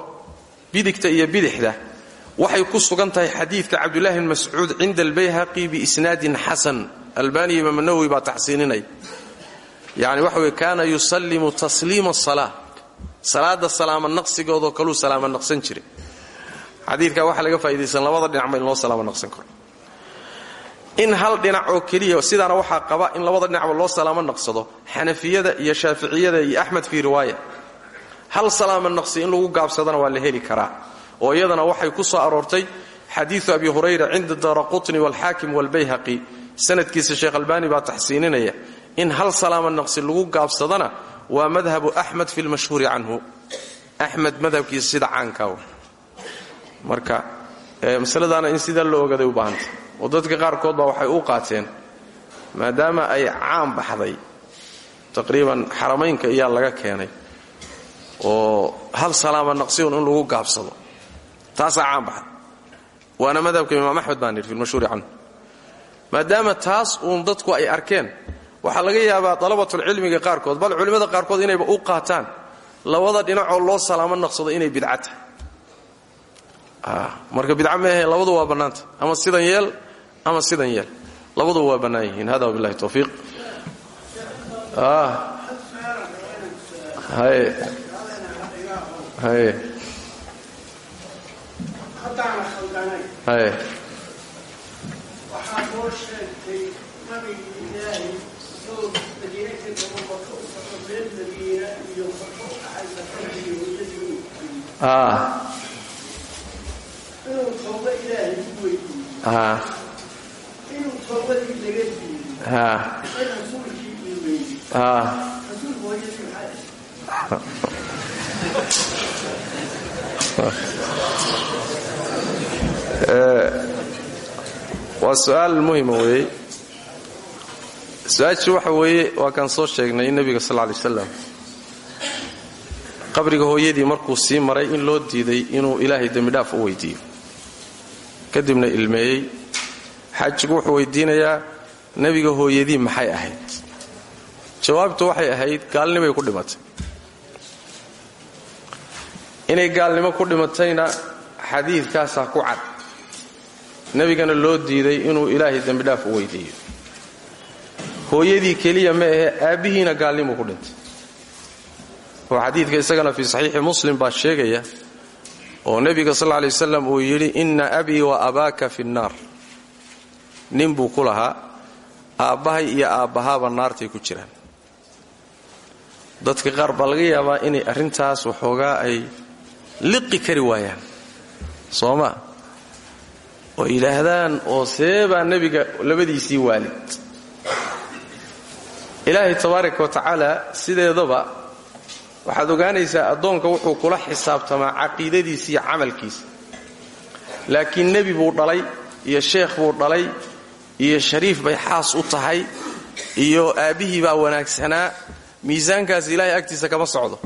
bidigta iyo bidixda waxay ku sugan tahay xadiidka cabdulaahi bn mascuud cinda albayhaqi biisnaadin xasan. Albani imaam nawowi baa taxsiininaya yani waxa kaana yusallimu tasliima salaa salaada salaamo naqsigoodoo kaluu salaamo naqsan jiray. Xadiidka waxaa laga faa'idaysan labada dhinacba in loo salaamo naqsan karo in hal dhinac oo keliya sidaana waxaa qaba in labada dhinacba loo salaamo naqsado xanafiyada iyo shaaficiyada iyo axmed fii riwaaya. Hal salaamo naqsi in lagu gaabsadana waa la heli karaa oo iyadana waxay ku soo aroortay xadiiu abi hurayra cinda daraqutni walxaakim walbayhaqi sanadkiisa sheekh albani baa taxsiininaya in hal salaamo naqsi lagu gaabsadana waa madhabu axmed fi lmashhuuri canhu. Axmed madhabkiisa sida caankaa marka masaladaana in sidaa loo ogaday u baahanta oo dadka qaarkood baa waxay u qaateen maadaama ay caan baxday taqriiban xaramaynka iyaa laga keenay oo hal salaama naqsiun in lagu gaabsado taasaa caan baxday waana madhabka imaam axmed baan yidhi fi lmashhuuri canhu. Maadaama taas uun dadku ay arkeen waxaa laga yaabaa dalabatulcilmiga qaarkood bal culimmada qaarkood inayba u qaataan labada dhinacoo loo salaamo naqsado inay bidca tahay. Marka bidca labadu waa bannaanta. Ama sidan yeel ama sidan yeel labaduba waa bannaan yihiin. Hada wabillahi towfiiq haye waa su'aal muhima weeye su'aashii waxa weeye waa kaan soo sheegnay in nebiga sal lay slam qabriga hooyadii markuu sii maray in loo diiday inuu ilaahay dembidhaaf u weydiiyo kadibna ilmeeyey xaajigu wuxuu weydiinayaa nebiga hooyadii maxay ahayd? Jawaabtu waxay ahayd gaalnimay ku dhimatay. Inay gaalnimo ku dhimatayna xadiidkaasaa ku cad. Nebigana loo diiday inuu ilaahay dembidhaaf u weydiiyo. Hooyadii keliya ma ahe aabbihiina gaalnimuu ku dhintay. Oo xadiidka isagana fii saxiixi muslim baa sheegaya oo nebiga sal lla lay wasalam uu yidhi inna abii wa abaaka fi nnaar nin buu ku lahaa aabbahay iyo aabbahaaba naartay ku jiraan. Dadka qaar baa laga yaabaa inay arrintaas waxoogaa ay liqi kari waayaan. Soo ma oo yidhaahdaan oo seebaa nebiga labadiisii waalid. Ilaahay tabaaraka wa tacaala sideedaba waxaad ogaanaysaa addoonka wuxuu kula xisaabtamaa caqiidadiisa iyo camalkiisa. Laakiin nebi buu dhalay iyo sheekh buu dhalay iyo shariif bay xaas u tahay iyo aabbihii baa wanaagsanaa. Miisaankaas ilaahay agtiisa kama socdo.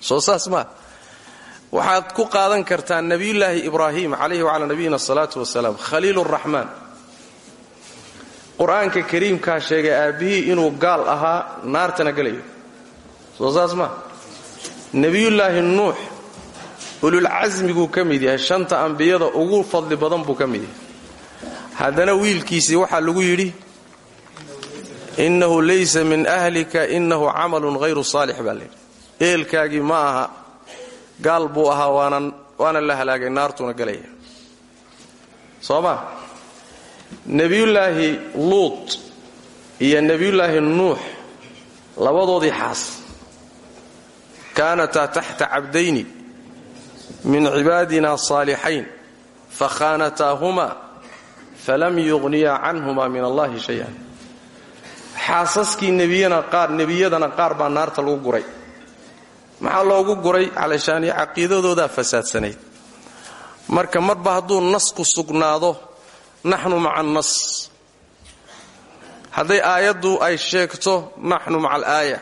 Soo saas maa waxaad ku qaadan kartaa nebiyullaahi ibraahim calayhi wacalaa nabiyina asalaatu wasalaam khaliil raxmaan. Qur'aanka kariimkaa sheegay aabbihii inuu gaal ahaa naartana gelayo soo saas maa nebiyullaahi nuux ululcasmiguu ka mid yahay shanta ambiyada ugu fadli badan buu ka mid yahay haddana wiilkiisii waxaa lagu yidhi innahu laysa min ahlika innahu camalun hayru saalix baa layidhi eelkaagii ma aha gaal buu ahaa waana la halaagay naartuuna gelaya soo ma? Nebiyullaahi luut iyo nebiyullaahi nuux labadoodii xaas kaanataa taxta cabdayni min cibaadina saalixayn fakhaanataahuma falam yuqniyaa canhuma min allahi shay-an xaasaskii nebiyadana qaar baa naarta lagu guray maxaa loogu guray calashaani caqiidadoodaa fasaadsanayd marka marba hadduu nasku sugnaado naxnu maca annas hadday aayaddu ay sheegto naxnu maca alaaya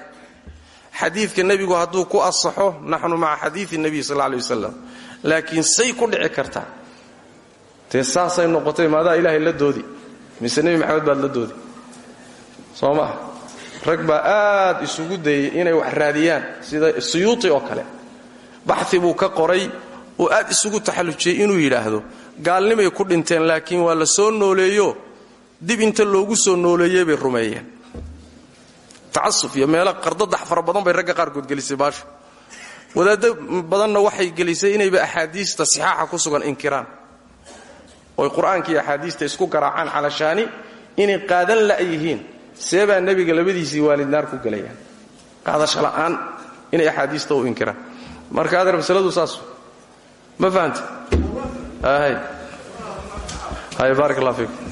xadiidka nebigu hadduu ku asaxo naxnu maca xadiidi nebiy sal lla alay wasalam laakiin say ku dhici kartaa dee saasay noqotay maadaa ilaahay la doodi. Mise nebi maxamed baad la doodi. Soo maa rag baa aad isugu dayay inay wax raadiyaan sida suyuuti oo kale. Baxi buu ka qoray oo aad isugu taxallujiyey inuu yidhaahdo gaalnimay ku dhinteen laakiin waa la soo nooleeyo. Dib inta loogu soo nooleeyey bay rumeeyeen. Tacasuf iyo meelo qardadax fara badan bay ragga qaarkood gelisay baashu. Wadaaddo badanna waxay gelisay inayba axaadiista sixaaxa ku sugan inkiraan oy qur'aanka iyo axaadiista isku garaacaan calashaani inay qaadan la'yihiin seebaa nebiga labadiisii waalid naar ku gelayaan qaadasho la'aan inay axaadiista u inkiraan. Marka adeer masaladu saas ma fahamti hay baarak allah